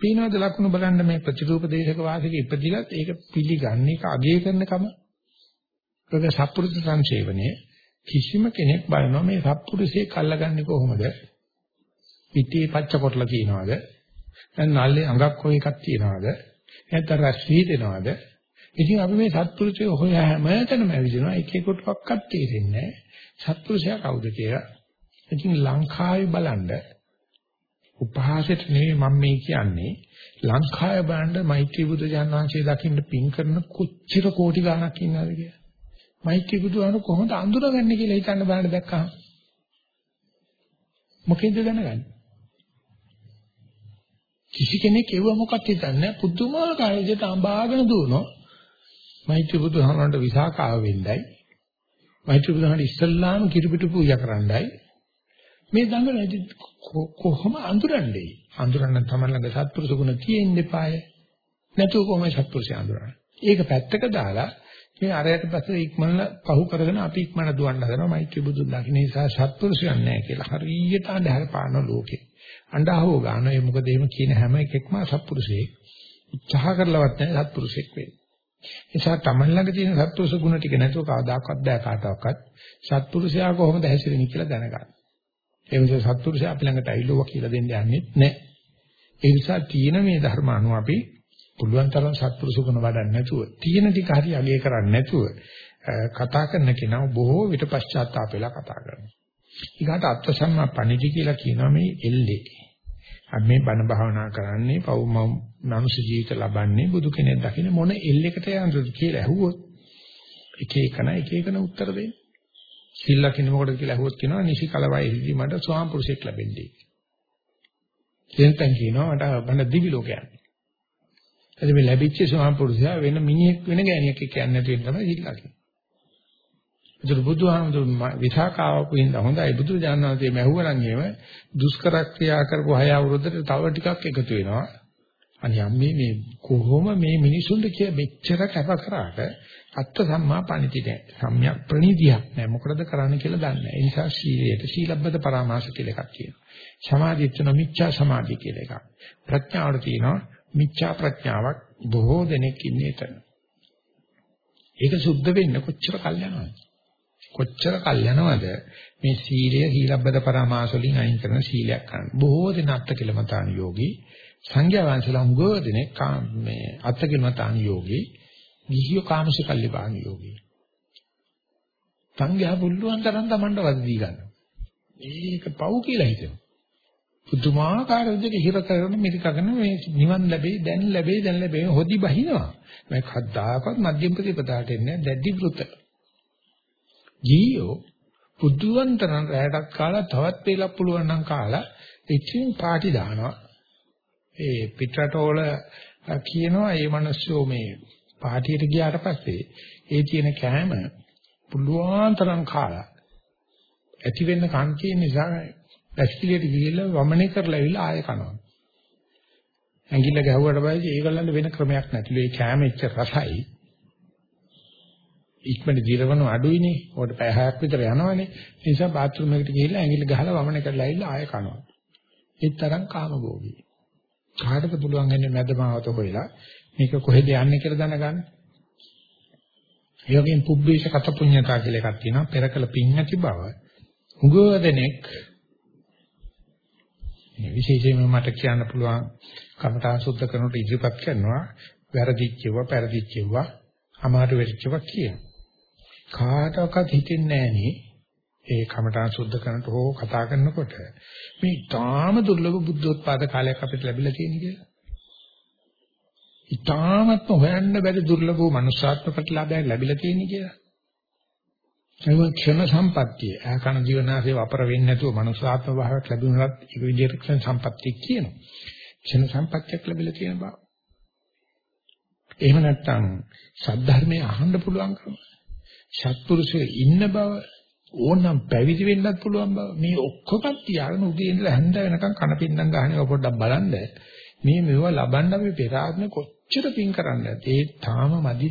පේනවද ලකුණු බලන්න මේ ප්‍රතිරූප දේශක වාසික ඉපදිලත් ඒක පිළිගන්නේ ඒක අගය කරන කම. ඒක සත්පුරුෂ සංසේවනයේ කිසිම කෙනෙක් බලනවා මේ සත්පුරුෂේ කල්ලාගන්නේ කොහොමද? පිටේ පච්ච කොටලා තියනවාද? දැන් නල්ලේ අඟක් කොයි එකක් තියනවාද? නැත්නම් රස් වීදෙනවාද? ඉතින් අපි මේ සත්පුරුෂය හොය හැමතැනම ඇවිදිනවා එක එකටවත් තේරෙන්නේ නැහැ. සත්පුරුෂයා කවුද කියලා. ඉතින් ලංකාවේ බලන්න උපහාසයට නෙවෙයි මම මේ කියන්නේ ලංකාවේ බලන්න මෛත්‍රී බුදු ජානනාංශය දකින්න පින් කරන කොච්චර කෝටි ගණක් ඉන්නවද කියලා. මෛත්‍රී බුදුහාම කොහොමද අඳුරගන්නේ කියලා හිතන්න බලන්න දැක්කහම. මොකෙන්ද දැනගන්නේ? කිසි කෙනෙක් ඒව මොකක්ද හිතන්නේ? පුදුමාකාර විදිහට අඹාගෙන දුවනවා. මෛත්‍රී බුදුහාමරන්ට විසාකාව වෙන්නයි මෛත්‍රී බුදුහාමරට ඉස්සල්ලාම කිරිපිටු පූජා කරන්නයි. මේ දඟලයි කොහොම අඳුරන්නේ? අඳුරන්න තමයි ළඟ සත්පුරුෂ ගුණ තියෙන්න එපාය. නැතුව කොහොමද සත්පුරුෂය අඳුරන්නේ? ඒක පැත්තක දාලා මේ අරයට පස්සේ ඉක්මනල පහු කරගෙන අපි ඉක්මන දුවන්න හදනවා. මෛත්‍රී බුදුන් දකින්න නිසා සත්පුරුෂයන් නැහැ කියලා. හරියට අඳහර පාන ලෝකේ. අඬහව ගන්න. ඒ මොකද එහෙම කියන හැම එකෙක්ම සත්පුරුෂයෙක්. උත්සාහ කරලවත් නැහැ සත්පුරුෂෙක් වෙන්න. නිසා තමන් ළඟ තියෙන සත්පුරුෂ ගුණ ටික නැතුව කවදාකවත් බෑ කාටවත්. සත්පුරුෂයා කොහොමද හැසිරෙන්නේ කියලා දැනගන්න. ඒ නිසා සත්පුරුෂයා අපි ළඟට ඇවිල්ලා කියලා දෙන්න යන්නේ නැහැ. ඒ නිසා තියෙන මේ ධර්ම අනුව අපි පුළුවන් තරම් සත්පුරුෂ ගුණ වඩන්න නැතුව තියෙන ටික හරි අගය කරන්නේ නැතුව කතා කරන කෙනා බොහෝ විට පශ්චාත්තාප වෙලා කතා කරනවා. ඊගාට අත්සම්මා පණිදි කියලා කියනවා මේ එල්ලේ. අපි මේ බණ භාවනා කරන්නේ පව් මනුෂ්‍ය ජීවිත ලබන්නේ බුදු කෙනෙක් දකින්න මොන එල්ලයකට යනද කියලා ඇහුවොත් එක එකන එක එකන උත්තර දෙන්න. සිල් ලකින්න මොකටද කියලා ඇහුවොත් කියනවා නිසි කලවයි මට ස්වාම පුරුෂයෙක් ලැබෙන්නේ. එතෙන් කියනවා මට බණ දිවි ලෝකයක්. එතෙ මේ ලැබිච්ච ස්වාම පුරුෂයා වෙන මිනිහෙක් වෙන ගෑණියෙක් කියන්නේ නැති වෙන තමයි සිල් ලකින්න. ඒතර බුදුහාමුදුරු විසාකාවපු ඉඳ හොඳයි බුදු දානනාදී මැහුවනම් එහෙම දුෂ්කර ක්‍රියා කරපු හය අවුරුද්දට තව ටිකක් එකතු වෙනවා. අනේ අම්මේ මේ කොහොම මේ මිනිසුන්ට කිය මෙච්චර කැප කරාට අත්ත සම්මා පණිති නැහැ. සම්‍යක් ප්‍රණීතියක් නැහැ. මොකටද කරන්න කියලා දන්නේ නැහැ. ඒ නිසා සීලයට සීලබ්බත පරාමාස කියලා එකක් කියනවා. සමාධියට තියෙන මිච්ඡා සමාධිය කියලා එකක්. ප්‍රඥාවට තියෙනවා මිච්ඡා ප්‍රඥාවක් බොහෝ දෙනෙක් ඉන්නේ එතන. ඒක සුද්ධ වෙන්න කොච්චර කල් යනවද? කොච්චර කල් යනවද මේ සීලය සීලබ්බත පරමාස වලින් අයින් කරන සීලයක් ගන්න. බොහෝ දෙනා අත්කලමතාන යෝගී සංඝයා වහන්සේලා උගව දෙනෙක් මේ අත්කලමතාන යෝගී ගිහියෝ කාමසිකල්ලි බාන යෝගී. සංඝයා පුළුවන් තරම් Tamanට වද දී ගන්න. ඒක පව් කියලා හිතෙනවා. පුදුමාකාර විදිහට හිර කරන මිරිකගෙන මේ නිවන් ලැබෙයි දැන් ලැබෙයි දැන් ලැබෙයි හොදි බහිනවා. මේ කද්දාකවත් මධ්‍යම ප්‍රතිපදාට එන්නේ දැඩි වෘත. ජීයෝ පුදුවන්තරන් රැයටක් කාලා තවත් වේලක් පුළුවන් නම් කාලා ඉතින් පාටි දානවා. ඒ පිටරටවල කියනවා මේ මිනිස්සු මේ පාටියට ගියාට පස්සේ ඒ තියෙන කෑම පුළුවන් තරම් කාලා ඇති වෙන්න කන් කියන නිසා පැස්කිලියට ගිහිල්ලා වමනේ කරලා ඇවිල්ලා ආයෙ කනවා. ඇඟිල්ල ගැහුවට පස්සේ ඒගොල්ලන්ට වෙන ක්‍රමයක් නැතිලු ඒ කෑම එච්ච රසයි. ඉක්මනට දිරවන අඩුයිනේ. උඩ පැය හයක් විතර යනවනේ. ඒ නිසා බාත් รู ම් එකට ගිහිල්ලා ඇඟිල්ල ගහලා වමන කරලා ඇවිල්ලා ආයෙ කනවා. ඒ තරම් කාමභෝගී. කාටද පුළුවන් වෙන්නේ මැදමාවත හොයලා මේක කොහෙද යන්නේ කියලා දැනගන්න. ඒ වගේම පුබ්බේෂ කත පුඤ්ඤතා කියලා එකක් තියෙනවා. පෙරකල පින් නැති බව. උගෝදෙනෙක් මේ විශේෂයෙන්ම මට කියන්න පුළුවන් කමඨා සුද්ධ කරනකොට ඉදිරිපත් කරනවා වැරදිච්චව පෙරදිච්චව අමාරු වෙච්චව කියන. කාටවත් හිතෙන්නේ නැහනේ ඒ කමඨා සුද්ධ කරනකොට හෝ කතා කරනකොට මේ තාම දුර්ලභ බුද්ධෝත්පාද කාලයක් අපිට ලැබිලා තියෙන කියලා. ඊටාමත්ම හොයන්න බැරි දුර්ලභ වූ මනුෂ්‍යාත්ම ප්‍රතිලාභයක් ලැබිලා තියෙන කියලා. ඒක ක්ෂණ සම්පත්තිය. ආකන ජීවනාසේ වපර වෙන්නේ නැතුව මනුෂ්‍යාත්ම භාවයක් ලැබුණත් ඒක විදිහට ක්ෂණ සම්පත්තිය කියනවා. ක්ෂණ සම්පත්තියක් ලැබිලා තියෙන බව. එහෙම නැත්නම් සද්ධර්මයේ අහන්න පුළුවන්කම. සත්පුරුෂය ඉන්න බව ඕනම් පැවිදි වෙන්නත් පුළුවන් බව මේ ඔක්කොම තියාගෙන උදේ ඉඳලා හැන්ද වෙනකන් කන පින්නම් ගහන්නේ පොඩ්ඩක් බලන්න මේ මෙව ලබන්න අපි පෙර ආත්ම කොච්චර පින් කරන්නද ඒ තාම මදි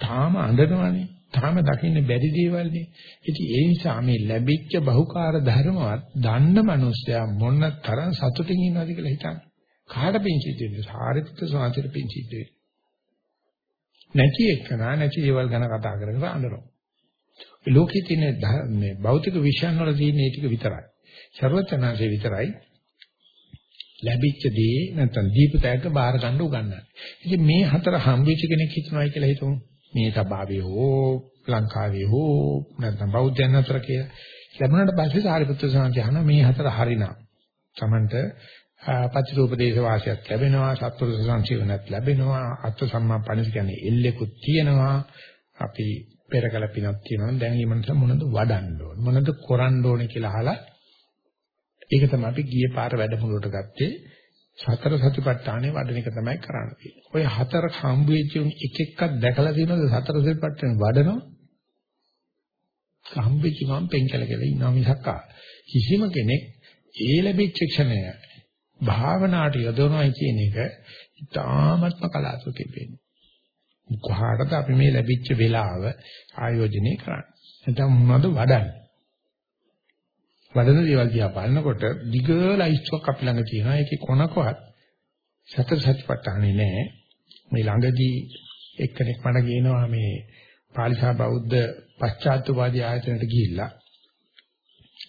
තාම අඬනවනේ තාම දකින්න බැරි දේවල්නේ. ඉතින් ඒ නිසා මේ ලැබිච්ච බහුකාර්ය ධර්මවත් දන්න මනුස්සයා මොන තරම් සතුටින් ඉන්නවද කියලා හිතන්න. කාට පින් සිද්ධ වෙන්නේ? සාරිපුත්‍ර සාන්තිර පින් සිද්ධ වෙන්නේ. නැති එක්කනා නැති දේවල් ගැන කතා කරගෙන අඬනවා. ලෝකයේ තියෙන මේ භෞතික විශ්යන් වල තියෙන ඒ ටික විතරයි. ਸਰවඥාන්සේ විතරයි ලැබිච්ච දේ නැත්නම් දීපතයක බාර ගන්න උගන්වන්නේ. ඉතින් මේ හතර හම්බෙච්ච කෙනෙක් හිතනවායි කියලා හිතමු. මේ සභාවේ හෝ ලංකාවේ හෝ නැත්නම් බෞද්ධයන් අතර කියලා. ලැබුණාට පස්සේ සාරිපුත්‍ර සාන්තිහන මේ හතර හරිනම්. Tamanට පතිරූපදේශ වාසියක් ලැබෙනවා, සත්පුරුෂ සංසීවනත් ලැබෙනවා, අත්ථ සම්මා පණිස් කියන්නේ එල්ලෙකුත් තියෙනවා. අපි පෙරකල පිනක් තියෙනවා. දැන් මේ මනස මොනද වඩන්න ඕන? මොනද කරන්න ඕනේ කියලා අහලා ඒක තමයි අපි ගියේ පාර වැඩමුළුවට ගත්තේ. සතර සතිපට්ඨානේ වඩන එක තමයි කරන්න තියෙන්නේ. ඔය හතර හම්බ වෙච්ච එක එකක් දැකලා තියෙනවද සතර සතිපට්ඨානේ වඩනවා? හම්බෙච්ච ගමන් පෙන්කල කියලා ඉන්නවා මිසක් කිසිම කෙනෙක් ඒ ලැබිච්ච ක්ෂණය භාවනාවට යොදවනවා කියන එක ඉතාමත්ම කලාතුරකින් වෙන්නේ. කොහාටද අපි මේ ලැබිච්ච වෙලාව ආයෝජනය කරන්නේ? නැත්නම් මොනවද වඩන්නේ? වඩන දේවල් දිහා බලනකොට දිග ලයිස්ට්ුවක් අපි ළඟ තියෙනවා. ඒකේ කොනකවත් සතර සතිපට්ඨානේ නෑ. මේ ළඟදී එක්කෙනෙක් මට කියනවා මේ පාලිසා බෞද්ධ පශ්චාත්තුවාදී ආයතනයට ගිහිල්ලා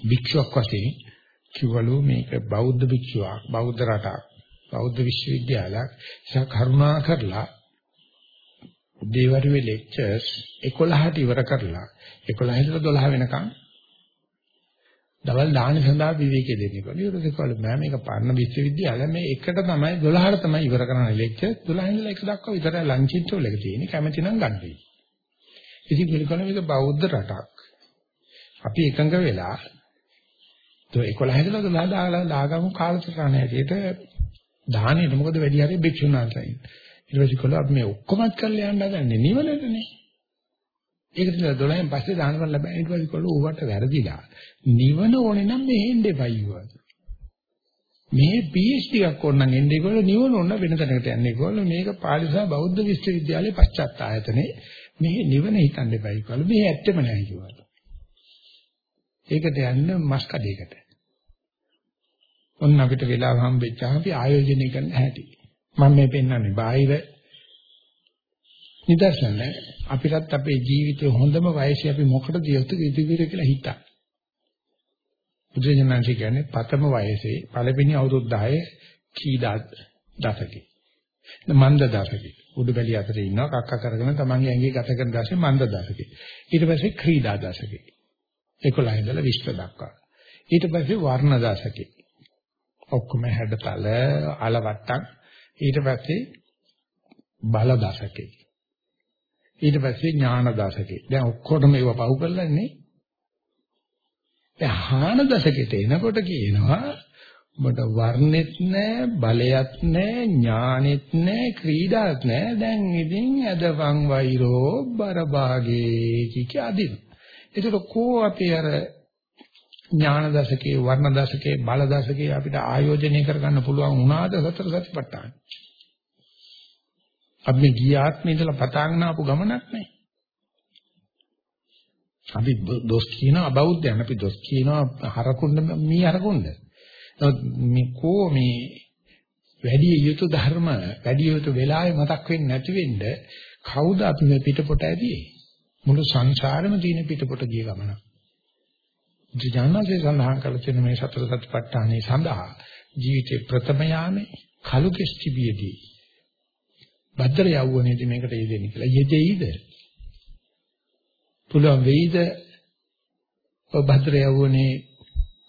භික්ෂුවක් වශයෙන් කිව්වලු මේක බෞද්ධ භික්ෂුවක් බෞද්ධ රටක් බෞද්ධ විශ්වවිද්‍යාලයක් ඒක කරුණා කරලා උදේවරුේ ලෙක්චර්ස් 11ට ඉවර කරලා 11 ඉඳලා 12 වෙනකන් දවල් දාන සඳහා විවේකී දෙන්නේ කියලා. ඊට පස්සේ කවල මම මේක පරණ විශ්වවිද්‍යාලය මේ එකට තමයි 12ට තමයි ඉවර කරන්න ලෙක්චර් 12 ඉඳලා 1 දක්වා විතරයි ලන්ච් ඉන්ටර්වල් එක තියෙන්නේ. කැමති නම් ගන්න. ඉතින් පිළිකන මේක බෞද්ධ රටක්. අපි එකඟ වෙලා તો 11 ඉඳලා 12 දාලා දාගමු කාලසටහන හැටියට දාහනේ මොකද වැඩි හරිය භික්ෂුණාන්තයි. ඊට පස්සේ කළා අපි මේ ඔක්කොමත් කරලා යන්න හදන්නේ නිවනටනේ. ඒක නිසා 12න් පස්සේ දාන කරලා ලැබෙන ඊට පස්සේ කළා ඌවට වැරදිලා. නිවන ඕනේ නම් මේ එන්නේ බයිවා. මේ PhD එකක් ඕනනම් එන්නේ ඒගොල්ලෝ නිවන ඕන වෙන තැනකට යන්නේ ඒගොල්ලෝ මේක පාලිසා බෞද්ධ විශ්වවිද්‍යාලයේ පශ්චාත් ආයතනේ මේ නිවන හිතන්න එපා ඒගොල්ලෝ මේ ඇත්තම නැහැ කිව්වා. ඒකට යන්න මස් කඩේකට. ඔන්න අපිට වෙලාව හම්බෙච්චාම අපි ආයෝජනය කරන්න හැටි. මම මේ පෙන්වන්නේ බාහිර නිදර්ශන අපිටත් අපේ ජීවිතේ හොඳම වයසේ අපි මොකටද යොතු ඉදිරියට කියලා හිතා. බුදුජානනාංශ කියන්නේ පතම වයසේ පළවෙනි අවුරුදු 10 කීදා දශකේ. මන්ද දශකේ. උඩු බැලිය අතරේ ඉන්නවා කක්ක කරගෙන තමන්ගේ ඇඟේ ගත කරන දශකේ මන්ද දශකේ. ඊට පස්සේ ක්‍රීඩා දශකේ. 11 ඉඳලා 20 දක්වා. ඊට පස්සේ වර්ණ දශකේ. ඔක්කොම හැඩතල අලවට්ටම් ඊට පස්සේ බල දශකේ. ඊට පස්සේ ඥාන දශකේ. දැන් ඔක්කොටම ඒව පහු කරලා ඉන්නේ. දැන් හාන දශකෙට එනකොට කියනවා ඔබට වර්ණෙත් නැහැ, බලයත් නැහැ, ඥානෙත් නැහැ, ක්‍රීඩාත් නැහැ. දැන් ඉතින් අදවන් වෛරෝ බරභාගේ කික අදින. ඒකට කෝ අපි අර ඥාන දශකේ වර්ණ දශකේ බල දශකේ අපිට ආයෝජනය කරගන්න පුළුවන් වුණාද සතර සතිපට්ඨාන. අපි ගිය ආත්මේ ඉඳලා පතාගෙන ආපු ගමනක් නේ. අපි දොස් කියනවා අබෞද්ධයන් අපි දොස් කියනවා හරකුණ්ඩ මී හරකුණ්ඩ. මේ කෝ මේ වැඩි යුතු ධර්ම වැඩි යුතු වෙලාවේ මතක් වෙන්නේ නැති වෙන්න කවුද අපි මේ පිටපොට ඇදී මුළු සංසාරෙම තියෙන පිටපොට ගිය ගමන. ජානසේ සඳහන් කළ තියෙන මේ සතර සතිපට්ඨානයේ සඳහා ජීවිතේ ප්‍රථම යාමේ කලු කෙස්ටිබියදී භද්‍ර යවුවනේදී මේකට යෙදෙන්නේ කියලා. යෙදෙයිද? පුළුවන් වෙයිද? ඔය භද්‍ර යවුවනේ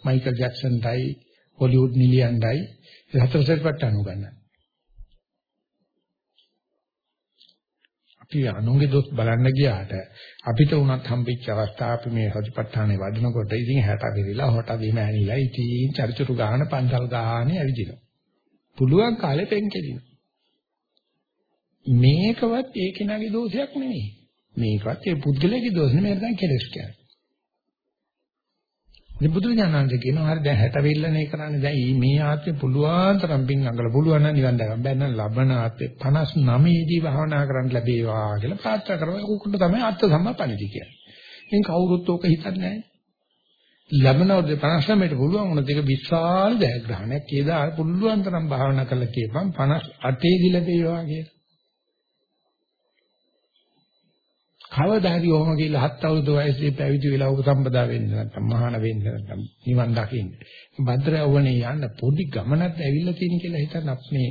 මයිකල් ජැක්සන්ටයි හොලිවුඩ් නිලියන්ටයි හතර සතිපට්ඨාන උගන්වන්නේ. අපි අනුන්ගේ දොස් බලන්න ගියාට අපිට උනත් හම්බෙච්ච අවස්ථාව අපි මේ සතිපට්ඨානේ වඩනකොට ඉතින් 60 විරිලා හොට බිම ඇනිලා ඉතින් චරිචුරු ගාන පන්සල් ගානේ ඇවිදිනවා. පුළුවන් කාලේ පෙන් කෙලිනවා. මේකවත් ඒ කෙනාගේ දෝෂයක් නෙමෙයි. මේකවත් ඒ පුද්ගලයාගේ දෝෂ නෙමෙයි නැත්නම් කෙලස් කියන්නේ. ඉතින් බුදුරජාණන්සේ කියනවා හරි දැන් 60 වෙල්ලනේ කරන්නේ දැන් මේ ආත්මේ පුළුවන් තරම් පින් අඟල පුළුවන් නම් නිවන් දක්වා බැන්න ලබන ආත්මේ 59 දී භාවනා කරන්න ලැබේවා කියලා ප්‍රාර්ථනා කරනවා උකුණ්ඩ තමයි අත්ත සම්පන්නති කියන්නේ. ඉතින් කවුරුත් ඕක හිතන්නේ නැහැ. ලැබනවද 59ට පුළුවන් වුණත් ඒක විශාල ජයග්‍රහණයක්. ඒදා පුළුවන් තරම් භාවනා කරලා කියපන් 58 දී ලැබේවා කියලා. කවදා හරි ඔහම කියලා හත් අවුරුදු වයසේ පැවිදි වෙලා උපසම්පදා වෙන්න නැත්නම් මහාන වෙන්න නැත්නම් නිවන් දකින්න. භද්‍ර යවුණේ යන්න පොඩි ගමනක් ඇවිල්ලා තියෙන කියලා හිතන්න මේ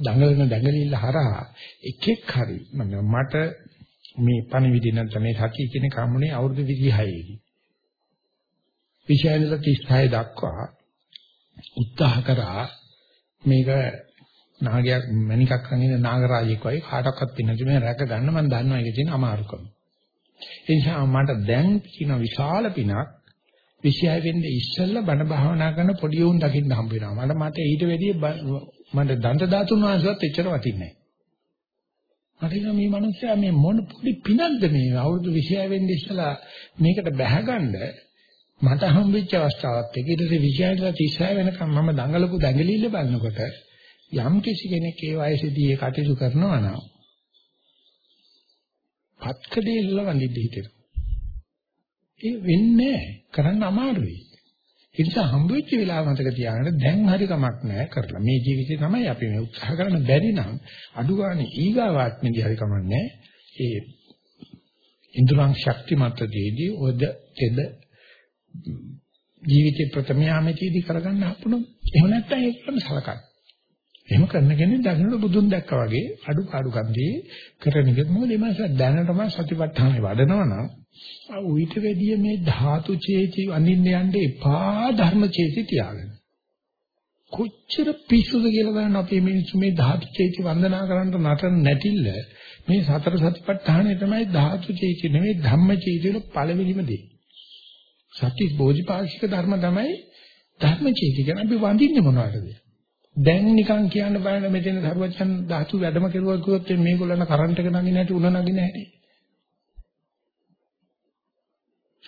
දඟලන දඟලිල්ල හරහා එකෙක් හරි මට මේ පණිවිඩ නැත්නම් මේ සතිය කියන කම්මුනේ අවුරුදු 26 දී. විශාලල 36 දක්වා උත්සාහ කරා මේක නාගයක් මණිකක් අඳින නාගරාජෙක් වගේ කාටවත් පින්නතු මේ රැක ගන්න මම දන්නවා ඒකේ තියෙන අමාරුකම. ඒ නිසා මට දැන් කියන විශාල පිනක් විෂය වෙන්නේ ඉස්සෙල්ලා බණ භාවනා කරන පොඩි උන් දකින්න හම්බ වෙනවා. මට මට ඊට වැඩිය මට දන්ත ධාතුන් වහන්සේවත් එච්චර වටින්නේ නැහැ. මට ඉතින් මේ මිනිස්සයා මේ මොන පොඩි පිනක්ද මේ අවුරුදු 20 වෙන්නේ ඉස්සලා මේකට බැහැගන්න මට හම්බෙච්ච අවස්ථාවත් එක ඊට පස්සේ 20 30 වෙනකම් මම දඟලපු දඟලිල්ල බලනකොට යම් කිසි කෙනෙක් ඒ වයසේදී ඒ කටයුතු කරනවා නම් පත්කඩේ ඉල්ල වඳින්න හිතෙනවා. ඒ වෙන්නේ කරන්න අමාරුයි. ඒ නිසා හම්බ වෙච්ච වෙලාව මතක තියාගන්න දැන් හරි කමක් නැහැ කරලා. මේ ජීවිතේ තමයි අපි මේ උත්සාහ කරන්න බැරි නම් අඩු ගන්න ඊගාවාත්මෙදී හරි කමක් නැහැ. ඒ ඉන්ද්‍රයන් ශක්තිමත් දෙයේදී ඔද තෙද ජීවිතේ ප්‍රථම යාමේදී කරගන්න හපුණොත් එහෙම නැත්නම් ඒකම සලකන්න. එහෙම කරන කෙනෙක් දකින්නට බුදුන් දැක්කා වගේ අඩු පාඩු ගන්දී කරන එක මොකද එමස දැනටම සතිපට්ඨානෙ වඩනවා නම් උවිත වෙදියේ මේ ධාතු චේති අනින්න යන්න එපා ධර්ම චේති තියාගන්න. කොච්චර පිස්සුද කියලා බලන්න අපේ මිනිස්සු මේ ධාතු චේති වන්දනා කරන්න නටන නැටිල්ල මේ සතර සතිපට්ඨානෙ තමයි ධාතු චේති නෙමෙයි ධම්ම චේති වල පළවෙනිම දේ. සති බෝධිපාක්ෂික ධර්ම තමයි ධර්ම චේති කියන්නේ අපි වඳින්නේ මොනවටද? දැන් නිකන් කියන්න බෑ මෙතන සර්වචන් ධාතු වැඩම කෙරුවා කිව්වොත් මේගොල්ලන් කරන්ට් එක නගින්න හැටි උණ නගින්න හැටි.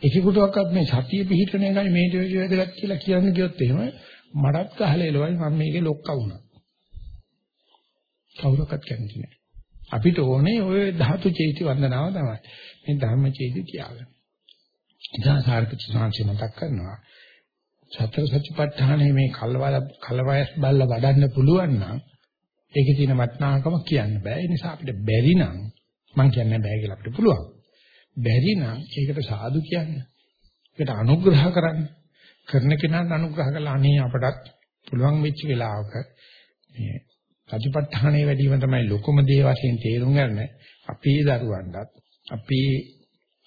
ඒකකටවත් මේ සතිය පිහිටන එකයි මේ දෙවිය වැදගත් කියලා කියන්න ගියොත් එහෙම මඩත් ගහලා එළවයි මම මේකේ ලොක්කා වුණා. කවුරක්වත් කියන්නේ නැහැ. අපිට ඕනේ ওই ධාතු චේති වන්දනාව තමයි. මේ ධර්ම චේති තියාගන්න. ඉතින් සාර්ථක සංසි මතක් කරනවා. සතර සතිපට්ඨානයේ මේ කල්වල කලවයස් බල්ල වඩන්න පුළුවන් නම් ඒකේ තියෙන වටිනාකම කියන්න බෑ. ඒ නිසා අපිට බැරි නම් මම කියන්නේ බෑ කියලා අපිට පුළුවන්. බැරි නම් ඒකට සාදු කියන්න. ඒකට අනුග්‍රහ කරන්න. කරන කෙනාට අනුග්‍රහ කළා අනේ අපටත් පුළුවන් වෙච්ච වෙලාවක මේ සතිපට්ඨානයේ වැඩිම තමයි ලොකුම දේ වශයෙන් තේරුම් ගන්න. අපේ දරුවන්ටත් අපේ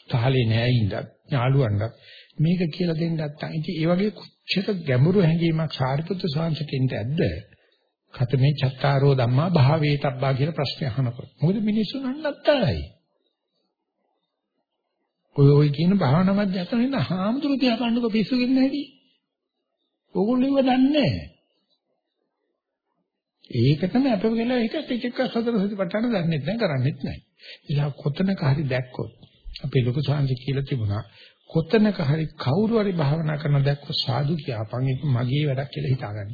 සහලේ නෑයින්දත් ඥාළුවන්ටත් මේක කියලා දෙන්න නැත්නම් ඉතින් ඒ වගේ කොච්චර ගැඹුරු හැඟීමක් සාරිපුත්‍ර සාංශකෙන්ට ඇද්ද? කතමේ චත්තාරෝ ධම්මා භාවේතබ්බා කියලා ප්‍රශ්න අහනකොට. මොකද මිනිස්සුන් අන්නත්තරයි. ඔය ඔය කියන භාවනා මධ්‍යස්ථාන ඉන්න හාමුදුරු තියා කන්නක පිස්සු වෙන්නේ නැහැටි. ඕගොල්ලෝ ඉව දන්නේ ඒක තමයි අපේ කියලා එක එක එක සතර සතිපට්ඨාන දන්නෙත් නැහැ කරන්නෙත් නැහැ. ඉතින් කොතනක හරි දැක්කොත් අපේ ලොකු සාංශ කියලා තිබුණා කොතනක හරි කවුරු හරි භාවනා කරන දැක්ක සාදු කියපන් ඒක මගේ වැඩක් කියලා හිතාගන්න.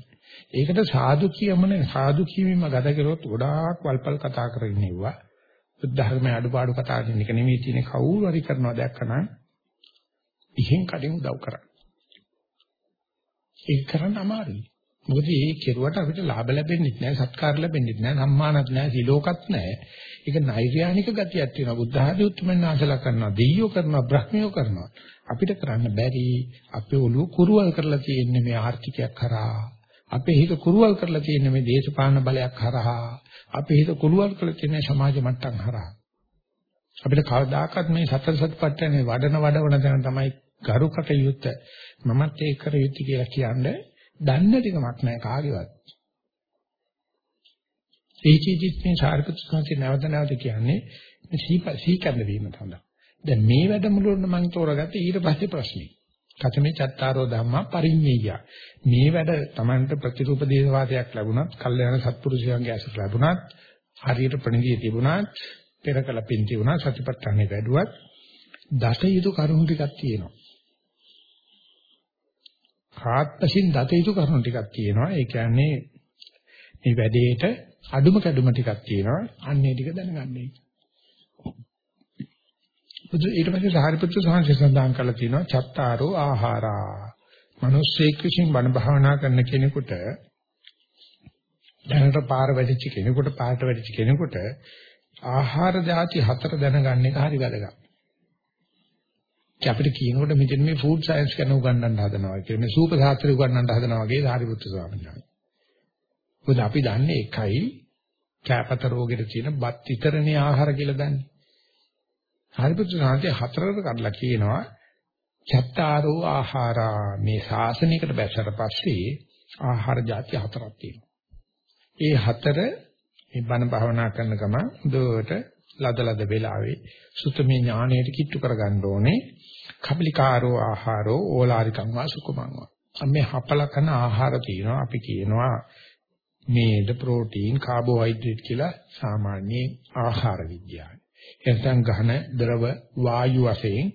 ඒකට සාදු කියමන සාදු කියවීම ගත කරොත් ගොඩාක් වල්පල් කතා කරගෙන ඉන්නවා. බුද්ධ ධර්මයේ අඩුපාඩු කතා කරන එක නෙමෙයි තියෙන්නේ කවුරු හරි කරනවා දැක්කනම් ඉහෙන් කඩින් උදව් කරන්න. ඒක කරන්න අමාරුයි. මොකද මේ කෙරුවට අපිට ලාභ ලැබෙන්නේ නැහැ, සත්කාර ලැබෙන්නේ නැහැ, සම්මානත් නැහැ, සිලෝකත් නැහැ. ඒක නෛර්යානික ගතියක් තියෙනවා. බුද්ධ ආදී උතුම්යන් ආසලා කරනවා, දෙයියෝ කරනවා, බ්‍රහ්මියෝ කරනවා. අපිට කරන්න බැරි අපේ ඔළුව කුරුවල් කරලා තියෙන්නේ මේ ආර්ථිකයක් කරා. අපේ හිත කුරුවල් කරලා තියෙන්නේ මේ දේශපාලන බලයක් කරා. අපේ හිත කුරුවල් කරලා තියෙන්නේ සමාජ මට්ටම් කරා. අපිට කවදාකවත් මේ සතර සතිපට්ඨානේ වඩන වඩවන තැන තමයි ගරුකට යුත් මමත් ඒක කර යුතු කියලා කියන්නේ දන්න ටිකමක් නැහැ කාගේවත්. ඒචීජිත් මේ සාරිපුත්‍ර ස්වාමීන් නැවත නැවත කියන්නේ මේ සීකඳ වීම තමයි. දැන් මේ වැඩමුළුවේදී මම තෝරගත්තේ ඊට පස්සේ ප්‍රශ්නේ. කතමේ චත්තාරෝ ධම්මා පරිඤ්ඤය. මේ වැඩ Tamanට ප්‍රතිરૂප දේශවාදයක් ලැබුණත්, කල්යාණ සත්පුරුෂයන්ගේ ඇසුර ලැබුණත්, හරියට ප්‍රණිතිය තිබුණත්, පෙරකල පින් තිබුණත්, සතිපට්ඨානෙ වැඩුවත්, දත යුතු කරුණු ටිකක් තියෙනවා. ආත්මසින් දත යුතු කරුණු ටිකක් තියෙනවා. ඒ කියන්නේ මේ වැඩේට අඩුම කැඩුම ටිකක් තියෙනවා. අන්නේ ටික දැනගන්නයි. බුදු ඊට පස්සේ සාරිපුත්‍ර සාංශය සඳහන් කරලා තියෙනවා චත්තාරෝ ආහාරා. මිනිස්සෙක් විසින් බණ භාවනා කරන කෙනෙකුට දැනට පාර වැඩිච්ච කෙනෙකුට පාට වැඩිච්ච කෙනෙකුට ආහාර ධාති හතර දැනගන්න එක හරි වැදගත්. අපිට කියනකොට මෙතන මේ ෆුඩ් සයන්ස් ගැන උගන්වන්න හදනවා කියලා මේ සූප ශාස්ත්‍රය උගන්වන්න හදනවා වගේ සාරිපුත්‍ර ස්වාමීන් වහන්සේ. මොකද අපි දන්නේ එකයි කැපත රෝගෙට තියෙන බත් විතරනේ ආහාර කියලා දන්නේ. සාරිපුත්‍ර ස්වාමීන් හතරකට කඩලා කියනවා චත්තාරෝ ආහාරා මේ ශාසනයකට බැසට පස්සේ ආහාර જાති හතරක් තියෙනවා. ඒ හතර මේ බණ භාවනා කරන ගම දුවට ලදලද වෙලාවේ සුතමේ ඥාණයට කිට්ටු කරගන්න ඕනේ. කබලිකාරෝ ආහාරෝ ඕලාරිකං වා සුකුමං වා. මේ හපල කරන ආහාර තියෙනවා අපි කියනවා මේද ප්‍රෝටීන් කාබෝහයිඩ්‍රේට් කියලා සාමාන්‍ය ආහාර විද්‍යාවයි. එතෙන් ගහන ද්‍රව වායු වශයෙන්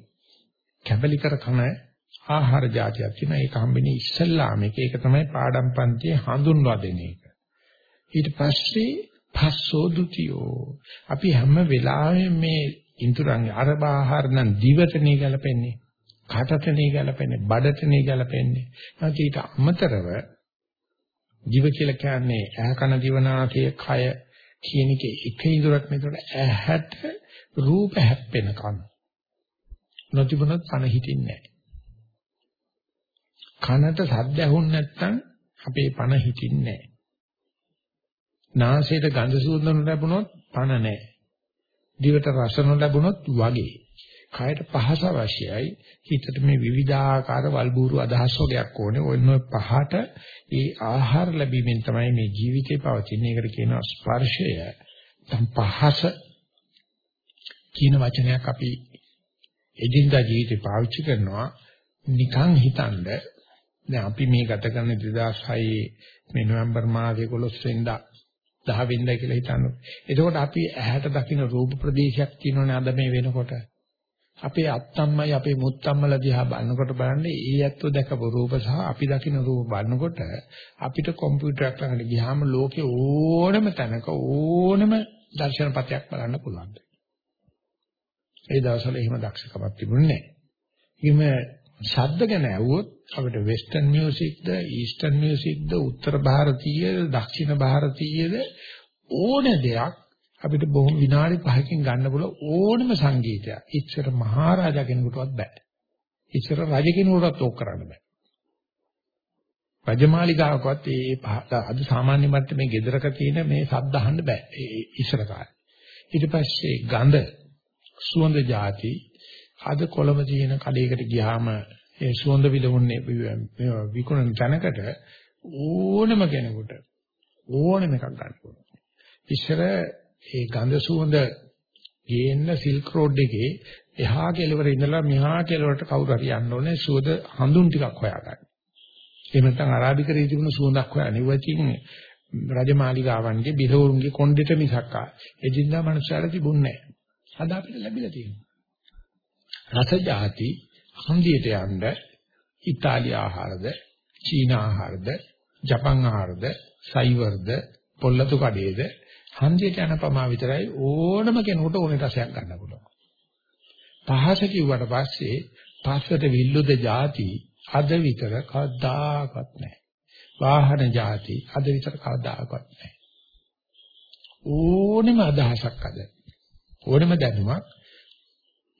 කැබලිකර කන ආහාර જાතියක් තියෙනවා. ඒක හම්බෙන්නේ ඉස්සල්ලාම එක. ඒක තමයි පාඩම් පන්තියේ හඳුන්වා දෙන එක. ඊට පස්සේ පස්සෝ ဒ ුතියෝ. අපි හැම වෙලාවෙම මේ ඉන්ද්‍රයන් අරබ ආහාර නම් දිවටනේ ගැලපෙන්නේ. කටටනේ ගැලපෙන්නේ, බඩටනේ ගැලපෙන්නේ. නැත්නම් ඊට අමතරව දිව කියලා කියන්නේ ඇහ කන දිවනාසය කය කියන එකේ එක ඉඳුරක් නේද ඇහැට රූප හැප්පෙන කන. නොතිබුණත් කන හිටින්නේ නැහැ. කනට සද්ද ඇහුන් නැත්නම් අපේ පන හිටින්නේ නැහැ. නාසයට ගඳ සුවඳ ලැබුණොත් පන නැහැ. දිවට රස නොලැබුණොත් වගේ. කයට පහස අවශ්‍යයි. හිතට මේ විවිධාකාර වල්බూరు අදහස් වර්ගයක් ඕනේ. ඔන්න ඔය පහට ඒ ආහාර ලැබීමෙන් තමයි මේ ජීවිතේ පවතින. ඒකට කියනවා ස්පර්ශය. තම් පහස කියන වචනයක් අපි එදිනදා ජීවිතේ පාවිච්චි කරනවා. නිකන් හිතනද දැන් අපි මේ ගත කරන 2006 මේ නොවැම්බර් මාසයේ 11 වෙනිදා 10 වෙනිදා කියලා හිතන්නකො. එතකොට අපි ඇහැට දකින්න රූප ප්‍රදේශයක් තියෙනවනේ අද මේ වෙනකොට. අපේ අත්තම්මයි අපේ මුත්තම්මලා දිහා බලනකොට බලන්නේ ඒ ඇත්තෝ දැකපු රූප සහ අපි දකින රූප බලනකොට අපිට කම්පියුටරයක් ළඟට ගියාම ලෝකේ ඕනම තැනක ඕනම දර්ශනපතයක් බලන්න පුළුවන්. ඒ දවස්වල එහෙම දක්ෂකමක් තිබුණේ නැහැ. ශබ්ද ගැන ඇහුවොත් අපිට වෙස්ටර්න් මියුසික්ද ඊස්ටර්න් මියුසික්ද උත්තර ಭಾರತೀයද දක්ෂිණ ಭಾರತೀයද ඕන දෙයක් අපිට බොහොම විනාඩි 5කින් ගන්න පුළුවන් ඕනම සංගීතයක්. ඉච්ඡර මහරජා කෙනෙකුටවත් බෑ. ඉච්ඡර රජ කෙනෙකුටවත් ඕක කරන්න බෑ. රජමාලිගාවකවත් ඒ අද සාමාන්‍ය මට්ටමේ ගෙදරක තියෙන මේ ශබ්ද අහන්න බෑ. ඒ ඉස්සර කාලේ. ඊට පස්සේ ගඳ සුවඳ જાති අද කොළඹ තියෙන කඩේකට ගියාම ඒ සුවඳ විලවුන්නේ විකුණන තැනකට ඕනම කෙනෙකුට ඕනම එකක් ගන්න පුළුවන්. ඉස්සර ඒ ගඳ සුවඳ ගේන්න සිල්ක් රෝඩ් එකේ එහා කෙළවර ඉඳලා මෙහා කෙළවරට කවුරු හරි යන්න ඕනේ සුවඳ හඳුන් ටිකක් හොයාගන්න. එහෙම නැත්නම් අරාබිකරේ තිබුණු සුවඳක් හොයන්න. ඉවතින් රජමාලිගාවන්ගේ බිරවුන්ගේ කොණ්ඩෙට මිසක් එදින්දා මනුස්සයලා තිබුණේ නැහැ. අද අපිට ලැබිලා තියෙනවා. රස જાති හන්දියට යන්න ඉතාලි ආහාරද, චීන ආහාරද, ජපන් ආහාරද, සයිවර්ද, පොල්ලතු කඩේද හන්දියට යන පමා විතරයි ඕනම කෙනෙකුට ඕනේ රසයක් ගන්න පුළුවන්. පහස කිව්වට පස්සේ පස්සට විල්ලුද જાති අද විතර කවදාකවත් නැහැ. වාහන જાති අද විතර කවදාකවත් නැහැ. ඕනෙම අදහසක් අද ඕනෙම දැනුමක්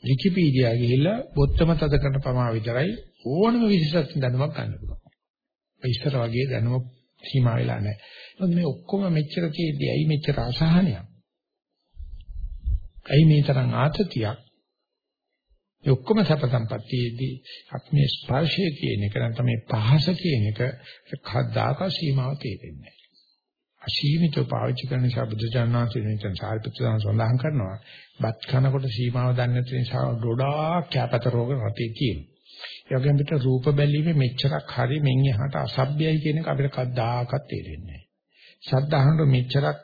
විකිපීඩියා ගිහිල්ලා බොත්තම තද කරන පමා විතරයි ඕනම විශේෂ දැනුමක් ගන්න පුළුවන්. ඉස්සර වගේ දැනුම සීමා වෙලා නැහැ. මොකද මේ ඔක්කොම මෙච්චර තියෙද්දි ඇයි මෙච්චර අසහනයක්? ඇයි මේ තරම් ආතතියක්? ඒ ඔක්කොම සැප සම්පත්තියේදී අපි මේ ස්පර්ශය කියන එක නැත්නම් මේ පහස කියන එක කද්දාක සීමාව තේරෙන්නේ නැහැ. අසීමිතව පාවිච්චි කරන නිසා බුදුචානන්සේ නිතර සාරිපුත්‍රයන් සඳහන් කරනවා බත් කනකොට සීමාව දන්නේ නැති නිසා ගොඩාක් කැපත රෝග රටේ තියෙනවා. ඒ වගේම පිට රූප බැලීමේ මෙච්චරක් හරි මෙන් එහාට අසභ්‍යයි කියන එක අපිට කද්දාකත් තේරෙන්නේ නැහැ. ශබ්ද අහනකොට මෙච්චරක්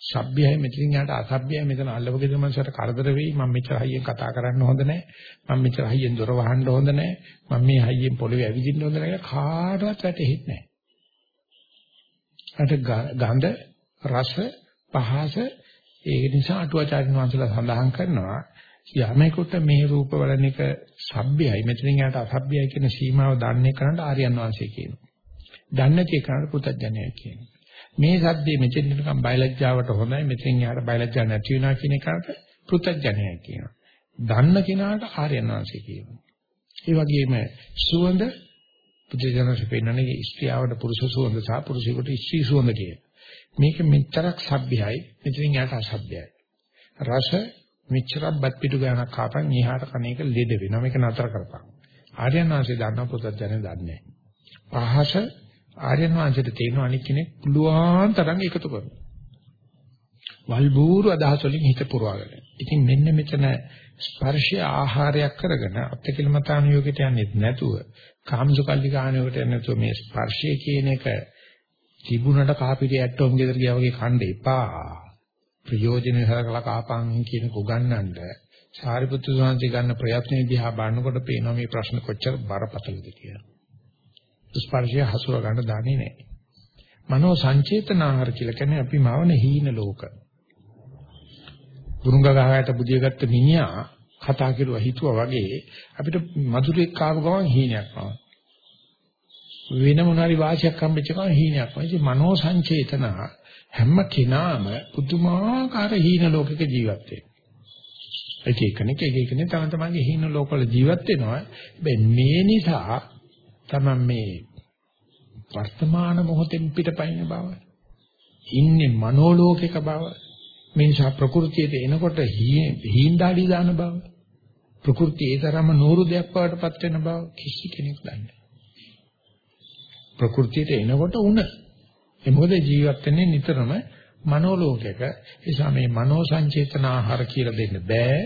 සભ્યයි මෙතනින් යාට අසભ્યයි මෙතන අල්ලවගෙද මනසට කරදර වෙයි මම මෙච්චර හයියෙන් කතා කරන්න හොඳ නැහැ මම මෙච්චර හයියෙන් දොර වහන්න හොඳ නැහැ මම මේ හයියෙන් පොළවේ ඇවිදින්න හොඳ නැහැ කාටවත් වැටෙන්නේ නැහැ. අර ගඳ රස පහස ඒ නිසා අටුවාචාර්යන් වහන්සේලා සඳහන් කරනවා යමෙකුට මේ රූප වලන එක සભ્યයි මෙතනින් යාට අසભ્યයි කියන සීමාව දන්නේ කරන්න ආර්යයන් වහන්සේ කියනවා. දන්නේ නැති කරන්න පුතඥයයි කියනවා. මේ සද්දේ මෙතෙන් නිකන් බයලජ්ජාවට හොඳයි මෙතෙන් එහාට බයලජ්ජා නැති වෙනවා කියන එකට පෘථග්ජනයයි කියනවා. දන්න කෙනාට ආර්යනාංශය කියනවා. ඒ වගේම සුවඳ පුදුජනසෙ පෙන්නන්නේ ස්ත්‍රියවට පුරුෂ සුවඳ සහ පුරුෂයෙකුට ස්ත්‍රී සුවඳ කියන. මේක මෙච්චරක් සભ્યයි මෙතෙන් එහාට අසભ્યයි. රස මෙච්චරක් බත් පිටු ගානක් කාපන් ඊහාට කණේක ලෙඩ වෙනවා මේක නතර කරපන්. ආර්යනාංශය දන්න පුතත් දැන දන්නේ. පහස ආර්යයන් වහන්සේට තේරෙනවා අනික් කෙනෙක් පුළුවන් තරම් එකතු කරනවා. වල්බూరు අදහස් වලින් හිත පුරවාගෙන. ඉතින් මෙන්න මෙතන ස්පර්ශය ආහාරයක් කරගෙන අත්කලමතානුයෝගයට යන්නේ නැතුව කාමසුකල්ලි ගානකට යන්නේ නැතුව මේ ස්පර්ශය කියන එක තිබුණට කාපිට ඇට්ටෝම් ගෙදර ගියා වගේ කණ්ඩ එපා. ප්‍රයෝජනෙ හරකලා කාපන් කියන කුගන්නන්න සාරිපුත්තු සාන්ති ගන්න ප්‍රයත්නෙ දිහා බලනකොට පේනවා මේ ප්‍රශ්න කොච්චර බරපතලද කියලා. ස්පර්ශය හසුර ගන්න දන්නේ නැහැ. මනෝ සංචේතනාහාර කියලා කියන්නේ අපි මවන හීන ලෝක. පුරුංග ගහකට බුදියගත්ත මිනිහා කතා කරුවා හිතුවා වගේ අපිට මధుරෙක් ආව ගමන් හීනයක් ආවා. වෙන මොනාරි වාසියක් හම්බෙච්ච ගමන් හීනයක් ආවා. ඉතින් මනෝ සංචේතනා හැම කෙනාම පුදුමාකාර හීන ලෝකයක ජීවත් වෙනවා. එක එකෙනෙක් එක එකනේ තම තමන්ගේ හීන ලෝකවල ජීවත් වෙනවා. හැබැයි මේ නිසා තමන් මේ වර්තමාන මොහොතෙන් පිටපයින් බව ඉන්නේ මනෝලෝකික බව මේ නිසා ප්‍රകൃතියට එනකොට හීන්දාලි දාන බව ප්‍රകൃතිය ඒ තරම නూరు දෙයක් වඩටපත් වෙන බව කිසි කෙනෙක් දන්නේ ප්‍රകൃතියට එනකොට උන. ඒ මොකද ජීවත් වෙන්නේ නිතරම මනෝලෝකයක. නිසා මේ මනෝ සංචේතන ආහාර කියලා දෙන්න බෑ.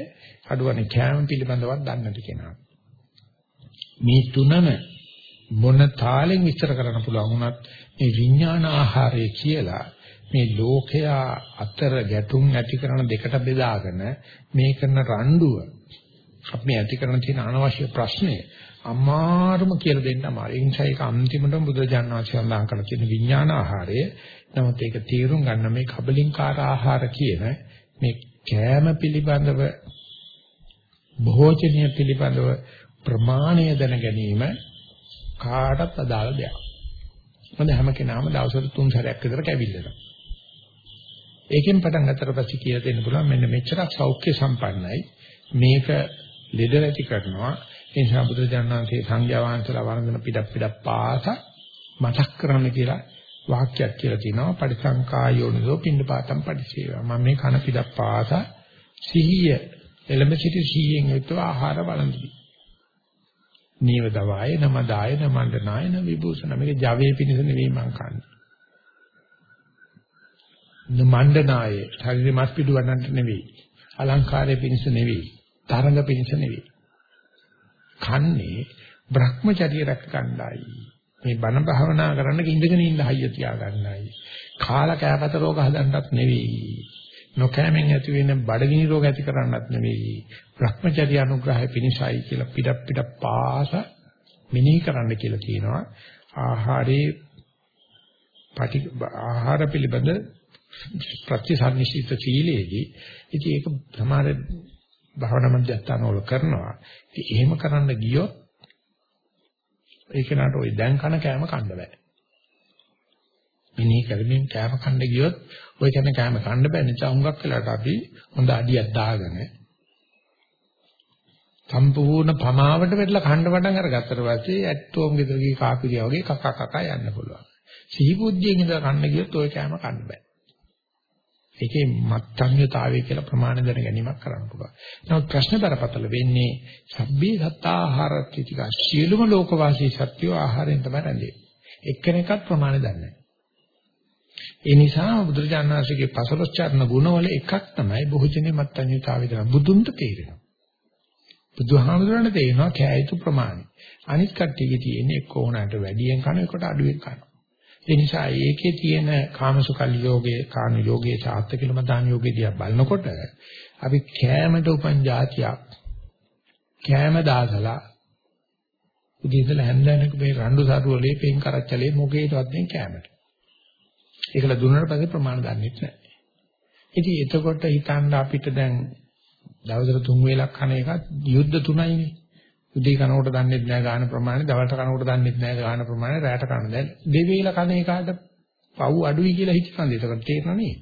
අඩුවනේ කෑම පිළිබඳවත් දන්නේ නැති කෙනා මේ තුනම මොන තාලෙන් විස්තර කරන්න පුළුවන් වුණත් මේ විඥාන ආහාරය කියලා මේ ලෝකයා අතර ගැටුම් ඇති කරන දෙකට බෙදාගෙන මේ කරන රණ්ඩුව අපි ඇති කරන තියෙන අනවශ්‍ය ප්‍රශ්නය අමාරුම කියලා දෙන්න අමාරුයි. ඒ නිසා ඒක අන්තිමටම බුදුරජාණන් වහන්සේ සඳහන් කරලා තියෙන විඥාන ආහාරය. නමුත් ඒක තීරුම් ගන්න මේ කබලින්කාර ආහාර කියන මේ කෑම පිළිබඳව භෝජනීය පිළිබඳව ප්‍රමාණය දැන ගැනීම කාටත් අදාළ දෙයක්. මොකද හැම කෙනාම දවසට තුන් සැරයක් විතර කැවිල්ලනවා. ඒකෙන් පටන් ගන්නතර පස්සේ කියලා දෙන්න පුළුවන් මෙන්න මෙච්චරක් සෞඛ්‍ය සම්පන්නයි. මේක ලෙඩ නැති කරනවා. ඒ නිසා බුදුජානනාංශයේ සංඥා වහන්සලා වරඳන පිටක් පිටක් පාස මතක් කරන්න කියලා වාක්‍යයක් කියලා තියෙනවා. පරිසංකායෝනිසෝ පින්නපාතම් පරිසේවා මම මේ කන පිටක් පාස සිහිය එළඹ සිටි සිහියෙන් යුතුව ආහාර වළඳමි නීව දවාය නමදාය නමණ්ඩනාය න විභූෂණ මේක ජවයේ පිණිස නෙවෙයි මං කන්නේ නමණ්ඩනාය ශරීර මස් පිටු වන්නට නෙවෙයි අලංකාරයේ පිණිස නෙවෙයි තරඟ පිණිස නෙවෙයි කන්නේ Brahmacharya රැක ගන්නයි. මේ බණ භාවනා කරන්න ඉඳගෙන ඉන්න හයිය තියා ගන්නයි. කාල කෑපත රෝග හදන්නත් නෙවෙයි. නොකෑමෙන් ඇති වෙන බඩගිනි රෝග ඇති කරන්නත් නෙවෙයි Brahmacharya අනුග්‍රහය පිණිසයි කියලා පිට පිට පාස මිනී කරන්න කියලා කියනවා. ආහාරේ පටි ආහාර පිළිබඳ ප්‍රතිසන්නිසිත සීලයේදී ඉතින් ඒක සමහර භාවනා මධ්‍යස්ථාන වල කරනවා. ඉතින් එහෙම කරන්න ගියොත් ඒක නට ওই දැන් කන කෑම කන්න බෑ. මිනී කරමින් කෑම කන්න ගියොත් ඔය කියන කෑම කන්න බෑ නිසා හුඟක් වෙලාට අපි හොඳ අඩියක් දාගෙන සම්පූර්ණ පමාවට වෙట్లా කන්න පටන් අරගත්තට පස්සේ ඇත්තෝම් ගෙදර ගිහ කාපිරියා වගේ කක කක යන්න පුළුවන්. සිහි බුද්ධියෙන් ඉඳලා කන්න ගියොත් ඔය කෑම කන්න බෑ. ඒකේ මත්ඤ්‍යතාවය කියලා ප්‍රමාණ දැන ගැනීමක් කරන්න පුළුවන්. නමුත් ප්‍රශ්න බරපතල වෙන්නේ සබ්බේ සත්තාහාර ටික සියලුම ලෝකවාසී සත්‍යෝ ආහාරයෙන් තමයි රැඳෙන්නේ. එක්කෙනෙක්වත් ප්‍රමාණ දන්නේ නැහැ. ඒ නිසා බුදුරජාණන් වහන්සේගේ පසලොස්චරණ ගුණවල එකක් තමයි බොහෝජනේ මත්ඤ්‍යතාවය දන බුදුන්ට තේරෙනවා. බුදුහාමුදුරනේ තේරෙනවා කෑයුතු ප්‍රමාණය. අනිත් කට්ටියගේ තියෙන්නේ එක්ක ඕනකට වැඩියෙන් කන එකට අඩුවෙන් කනවා. ඒ නිසා ඒකේ තියෙන කාමසුකල් යෝගයේ කාම යෝගයේ සාත්‍ය කිලමදාන යෝගයේ දිහා බලනකොට අපි කෑමට උපන් જાතියක් කෑම දාසලා උදේසලා හැන්දෑනක මේ රණ්ඩු සාරුවලේ පෙන් කරච්චලේ මොකේටවත් නේ කෑමට. ඒකල දුන්නාට පස්සේ ප්‍රමාණ දන්නේ නැහැ. ඉතින් එතකොට හිතන්න අපිට දැන් දවසට තුන් වේලක් කන එකත් යුද්ධ තුනයිනේ. උදේ කනකොට දන්නේ නැහැ ගාන ප්‍රමාණය, දවල්ට කනකොට දන්නේ නැහැ ගාන ප්‍රමාණය, රැට කන දැන් දෙවේල කන එකට පව් අඩුයි කියලා හිතනද ඒකට තේරෙනව නේ.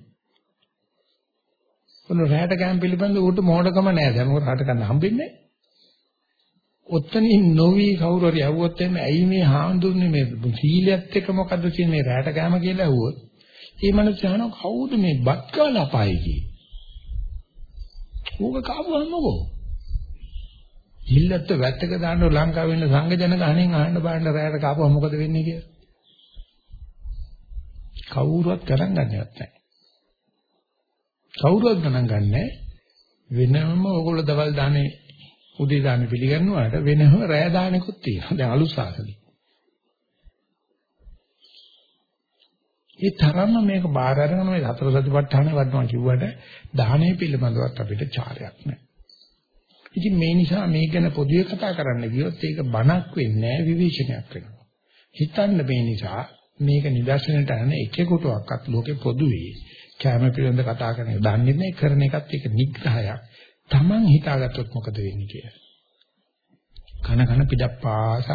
ඔන්න රැට කෑම පිළිබඳ ඌට මොඩකම නැහැ. දැන් මොකද රැට කන්න හම්බෙන්නේ නැහැ. ඔත්තනින් නොවි කවුරු හරි ඇහුවොත් එන්නේ ඇයි මේ හාමුදුරනේ මේ සීලියත් එක්ක මොකද්ද කියන්නේ මේ රැට කෑම කියලා ඇහුවොත් ඒ මනුස්සයා අහනවා කවුද මේ බත් කාලා අපායේ කියේ. ඌක කාපුවම මොකෝ? ඉල්ලත් වැත්තක දාන්න ලංකාවේ ඉන්න සංඝ ජන ගහණෙන් අහන්න බලන්න රැයට කාපුවම මොකද වෙන්නේ කියලා. කවුරුවත් ගණන් ගන්නවත් නැහැ. කවුරුවත් ගණන් ගන්නෑ වෙනම ඕගොල්ලෝ දවල් දාන්නේ උදේ දාන්නේ පිළිගන්නුවාට වෙනම රෑ දානෙකුත් තියෙනවා. දැන් අලුත් සාසනේ. ඒ තරම්ම මේක බාර අරගෙන මේ හතර සතිපට්ඨාන වඩනවා කිව්වට දාහනේ පිළිබඳවත් අපිට චාරයක් නැහැ. ඉතින් මේ නිසා මේක ගැන පොදුවේ කතා කරන්න ගියොත් ඒක බණක් වෙන්නේ නැහැ විවේචනයක් වෙනවා. හිතන්න මේ නිසා මේක නිදර්ශනයට අරන එකෙකුටවත් ලෝකේ පොදුවේ කැම පිළිබඳ කතා කරන එක දන්නේ නැහැ කරන එකත් ඒක නිග්‍රහයක්. Taman හිතාගත්තොත් මොකද වෙන්නේ කියලා. කන කන පිටප්පාස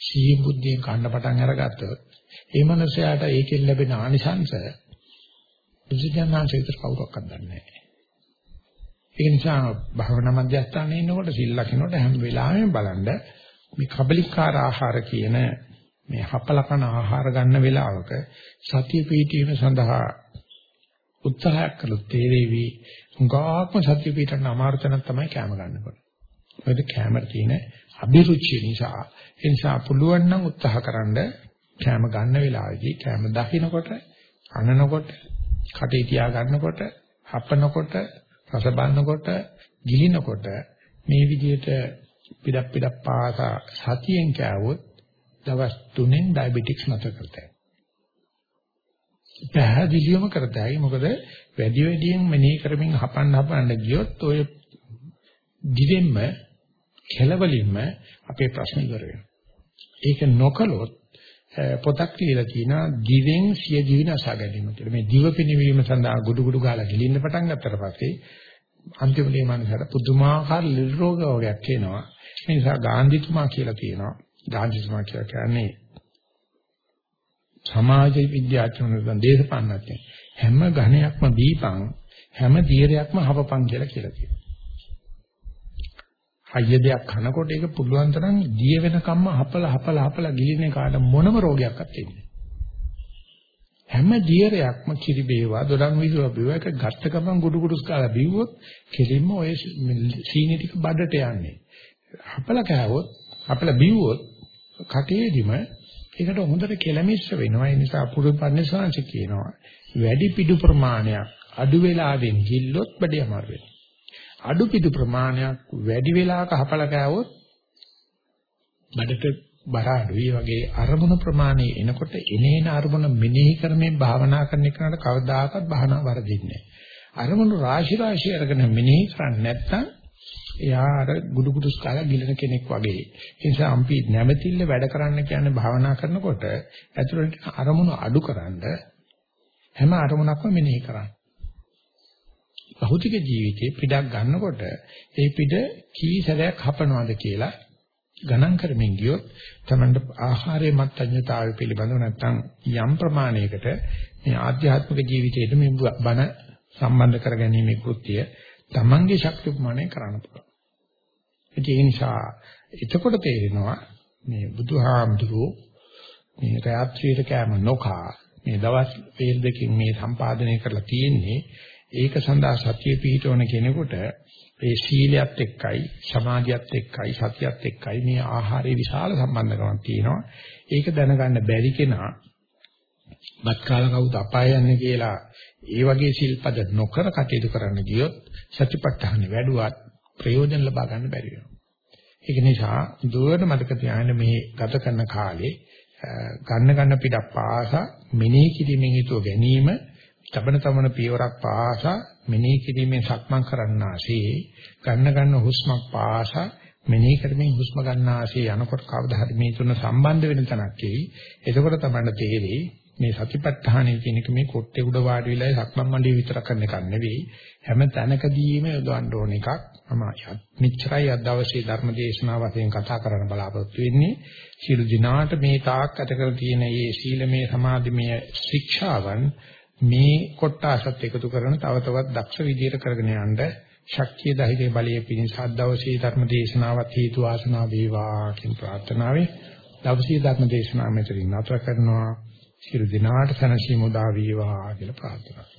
සී බුද්ධියෙන් කන්න පටන් අරගත්තොත් ඒ මනුස්සයාට ඒකෙන් ලැබෙන ආනිසංස බුදුජානනාංශ විතර කවුරක්වත් දන්නේ නැහැ. ඒ නිසා භාවනා මධ්‍යස්ථානයේ ඉන්නකොට සිල් ලකිනකොට හැම වෙලාවෙම බලන්න මේ කබලිකාර ආහාර කියන මේ හපලකන ආහාර ගන්න වෙලාවක සතිය පිහිටීම සඳහා උත්සාහයක් කළොත් තේරෙවි හුඟාක්ම සතිය පිහිටන්න අමාරු තැනක් තමයි කැම ගන්නකොට. මොකද කැමර තියෙන අභිරුචිය නිසා ඒ නිසා පුළුවන් නම් උත්සාහකරනද කැම ගන්න වෙලාවේදී කැම දකින්නකොට අනනකොට කටේ තියා ගන්නකොට හපනකොට රස බලනකොට ගිලිනකොට මේ විදිහට පිටක් පිටක් පාසා සතියෙන් කෑවොත් දවස් 3න් ඩයබටික්ස් නැත කරතයි. පැහැදිලිවම කරතයි මොකද වැඩි වැඩියෙන් මෙනෙහි කරමින් හපන්න හපන්න ගියොත් ඔය දිවෙන්න කෙලවලින්ම අපේ ප්‍රශ්න ඉවර වෙනවා. ඒක නොකළොත් පොතක් කියලා කියනවා දිවෙන් සිය ජීවින අසා ගැනීම කියලා. මේ දිව පිනවීම සඳහා ගුඩු ගුඩු ගාලා ගිලින්න පටන් ගත්තට පස්සේ අන්තිමට මනසට පුදුමාකාර ලෙඩ රෝග වර්ගයක් එනවා. ඒ නිසා ගාන්ධිතුමා කියලා කියනවා. ගාන්ධිතුමා කියලා කියන්නේ සමාජ විද්‍යාඥයන් දේශපාලනඥයන් හැම ඝණයක්ම දීපං හැම දීරයක්ම හපපං කියලා කියලා කියනවා. හයිය දෙයක් කනකොට ඒක පුළුවන් තරම් දිය වෙනකම්ම හපලා හපලා හපලා ගිලින කාට මොනම රෝගයක්වත් එන්නේ හැම දියරයක්ම කිරි බේවා දොඩම් විදුව බේවා එක ගත්ත ගමන් ගුඩු ගුඩුස් කාලා බිව්වොත් කෙලින්ම ඔය සීනි ටික බඩට යන්නේ. හපලා කෑවොත් හපලා බිව්වොත් කටේදිම ඒකට හොඳට කෙලමිස්ස වෙනවා. ඒ නිසා පුරුපන්නසංශ කියනවා. වැඩි පිටු ප්‍රමාණයක් අඩු වෙලාවෙන් ගිල්ලොත් බඩේ අමාරු වෙනවා අඩු පිටු ප්‍රමාණයක් වැඩි වෙලාවක හපලා කෑවොත් බඩට බර අඩුයි. වගේ අරමුණු ප්‍රමාණය එනකොට එනේන අරමුණ මෙනෙහි කරමින් භාවනා කරන එකට කවදාකවත් භාවනා වරදින්නේ අරමුණු රාශි රාශි අරගෙන මෙනෙහි කරන්නේ නැත්නම් එයා අර ගුඩු ගුඩු ස්කාලා ගිලන කෙනෙක් වගේ. ඒ නිසා අපි නැවතිල්ල වැඩ කරන්න කියන්නේ භාවනා කරනකොට ඇතුළට අරමුණු අඩුකරනද හැම අරමුණක්ම මෙනෙහි කරන්න. භෞතික ජීවිතේ පිටක් ගන්නකොට ඒ පිට කී සැරයක් හපනවද කියලා ගණන් කරමින් ගියොත් තමන්ට ආහාරයේ මත්ඤ්‍යතාවය පිළිබඳව නැත්නම් යම් ප්‍රමාණයකට මේ ආධ්‍යාත්මික ජීවිතයට මේ බණ සම්බන්ධ කරගැනීමේ කෘත්‍යය තමන්ගේ ශක්ති ප්‍රමාණය කරන්න පුළුවන්. ඒ නිසා එතකොට තේරෙනවා මේ බුදුහාමුදුරුවෝ මේ රාත්‍රියට කෑම නොකා මේ දවස් වේල් දෙකකින් මේ සම්පාදනය කරලා තියෙන්නේ ඒක සඳහා සතිය පිහිටවන කෙනෙකුට ඒ සීලයත් එක්කයි සමාධියත් එක්කයි සතියත් එක්කයි මේ ආහාරයේ විශාල සම්බන්ධකමක් තියෙනවා. ඒක දැනගන්න බැරි කෙනා බත් කාලා කවුද අපාය යන්නේ කියලා ඒ වගේ සිල්පද නොකර කටයුතු කරන්න ගියොත් සතිපට්ඨාන වැඩුවත් ප්‍රයෝජන ලබා ගන්න බැරි වෙනවා. ඒක නිසා දුරට මතක තියාගන්න මේ ගත කරන කාලේ ගන්න ගන්න පිටක් පාසා මෙනෙහි කිරීමෙන් හිතුව ගැනීම තබන තමන පියවරක් පාසා මෙනෙහි කිරීමෙන් සක්මන් කරන්නාසේ ගන්න ගන්න හුස්මක් පාසා මෙනෙහි කරමින් හුස්ම ගන්නාසේ යනකොට කවදා හරි මේ තුන සම්බන්ධ වෙන තැනක් එයි. එතකොට තමයි තේරෙයි මේ සතිපට්ඨානය කියන එක මේ කොට්ටේ උඩ වාඩි වෙලා සක්මන් මණ්ඩිය විතර කරන එකක් නෙවෙයි. හැම තැනකදීම යොදවන්න ඕන එකක්. මම මෙච්චරයි අද දවසේ ධර්ම දේශනාව වශයෙන් කතා කරන්න බලාපොරොත්තු වෙන්නේ. සියලු දිනාට මේ තාක් අත කර තියෙන මේ සීලමය සමාධිමය ශික්ෂාවන් මේ කොටසත් එකතු කරන තව තවත් දක්ෂ විදියට කරගෙන යන්න ශක්තිය ධෛර්ය බලය පිණිස අද දවසේ ධර්ම දේශනාවත් හේතු වාසනා වේවා කියන ප්‍රාර්ථනාවෙන් දවසේ ධර්ම දේශනාව මෙතනින් නතර කරනවා. සියලු දිනාට සනසීමු දා වේවා කියලා ප්‍රාර්ථනා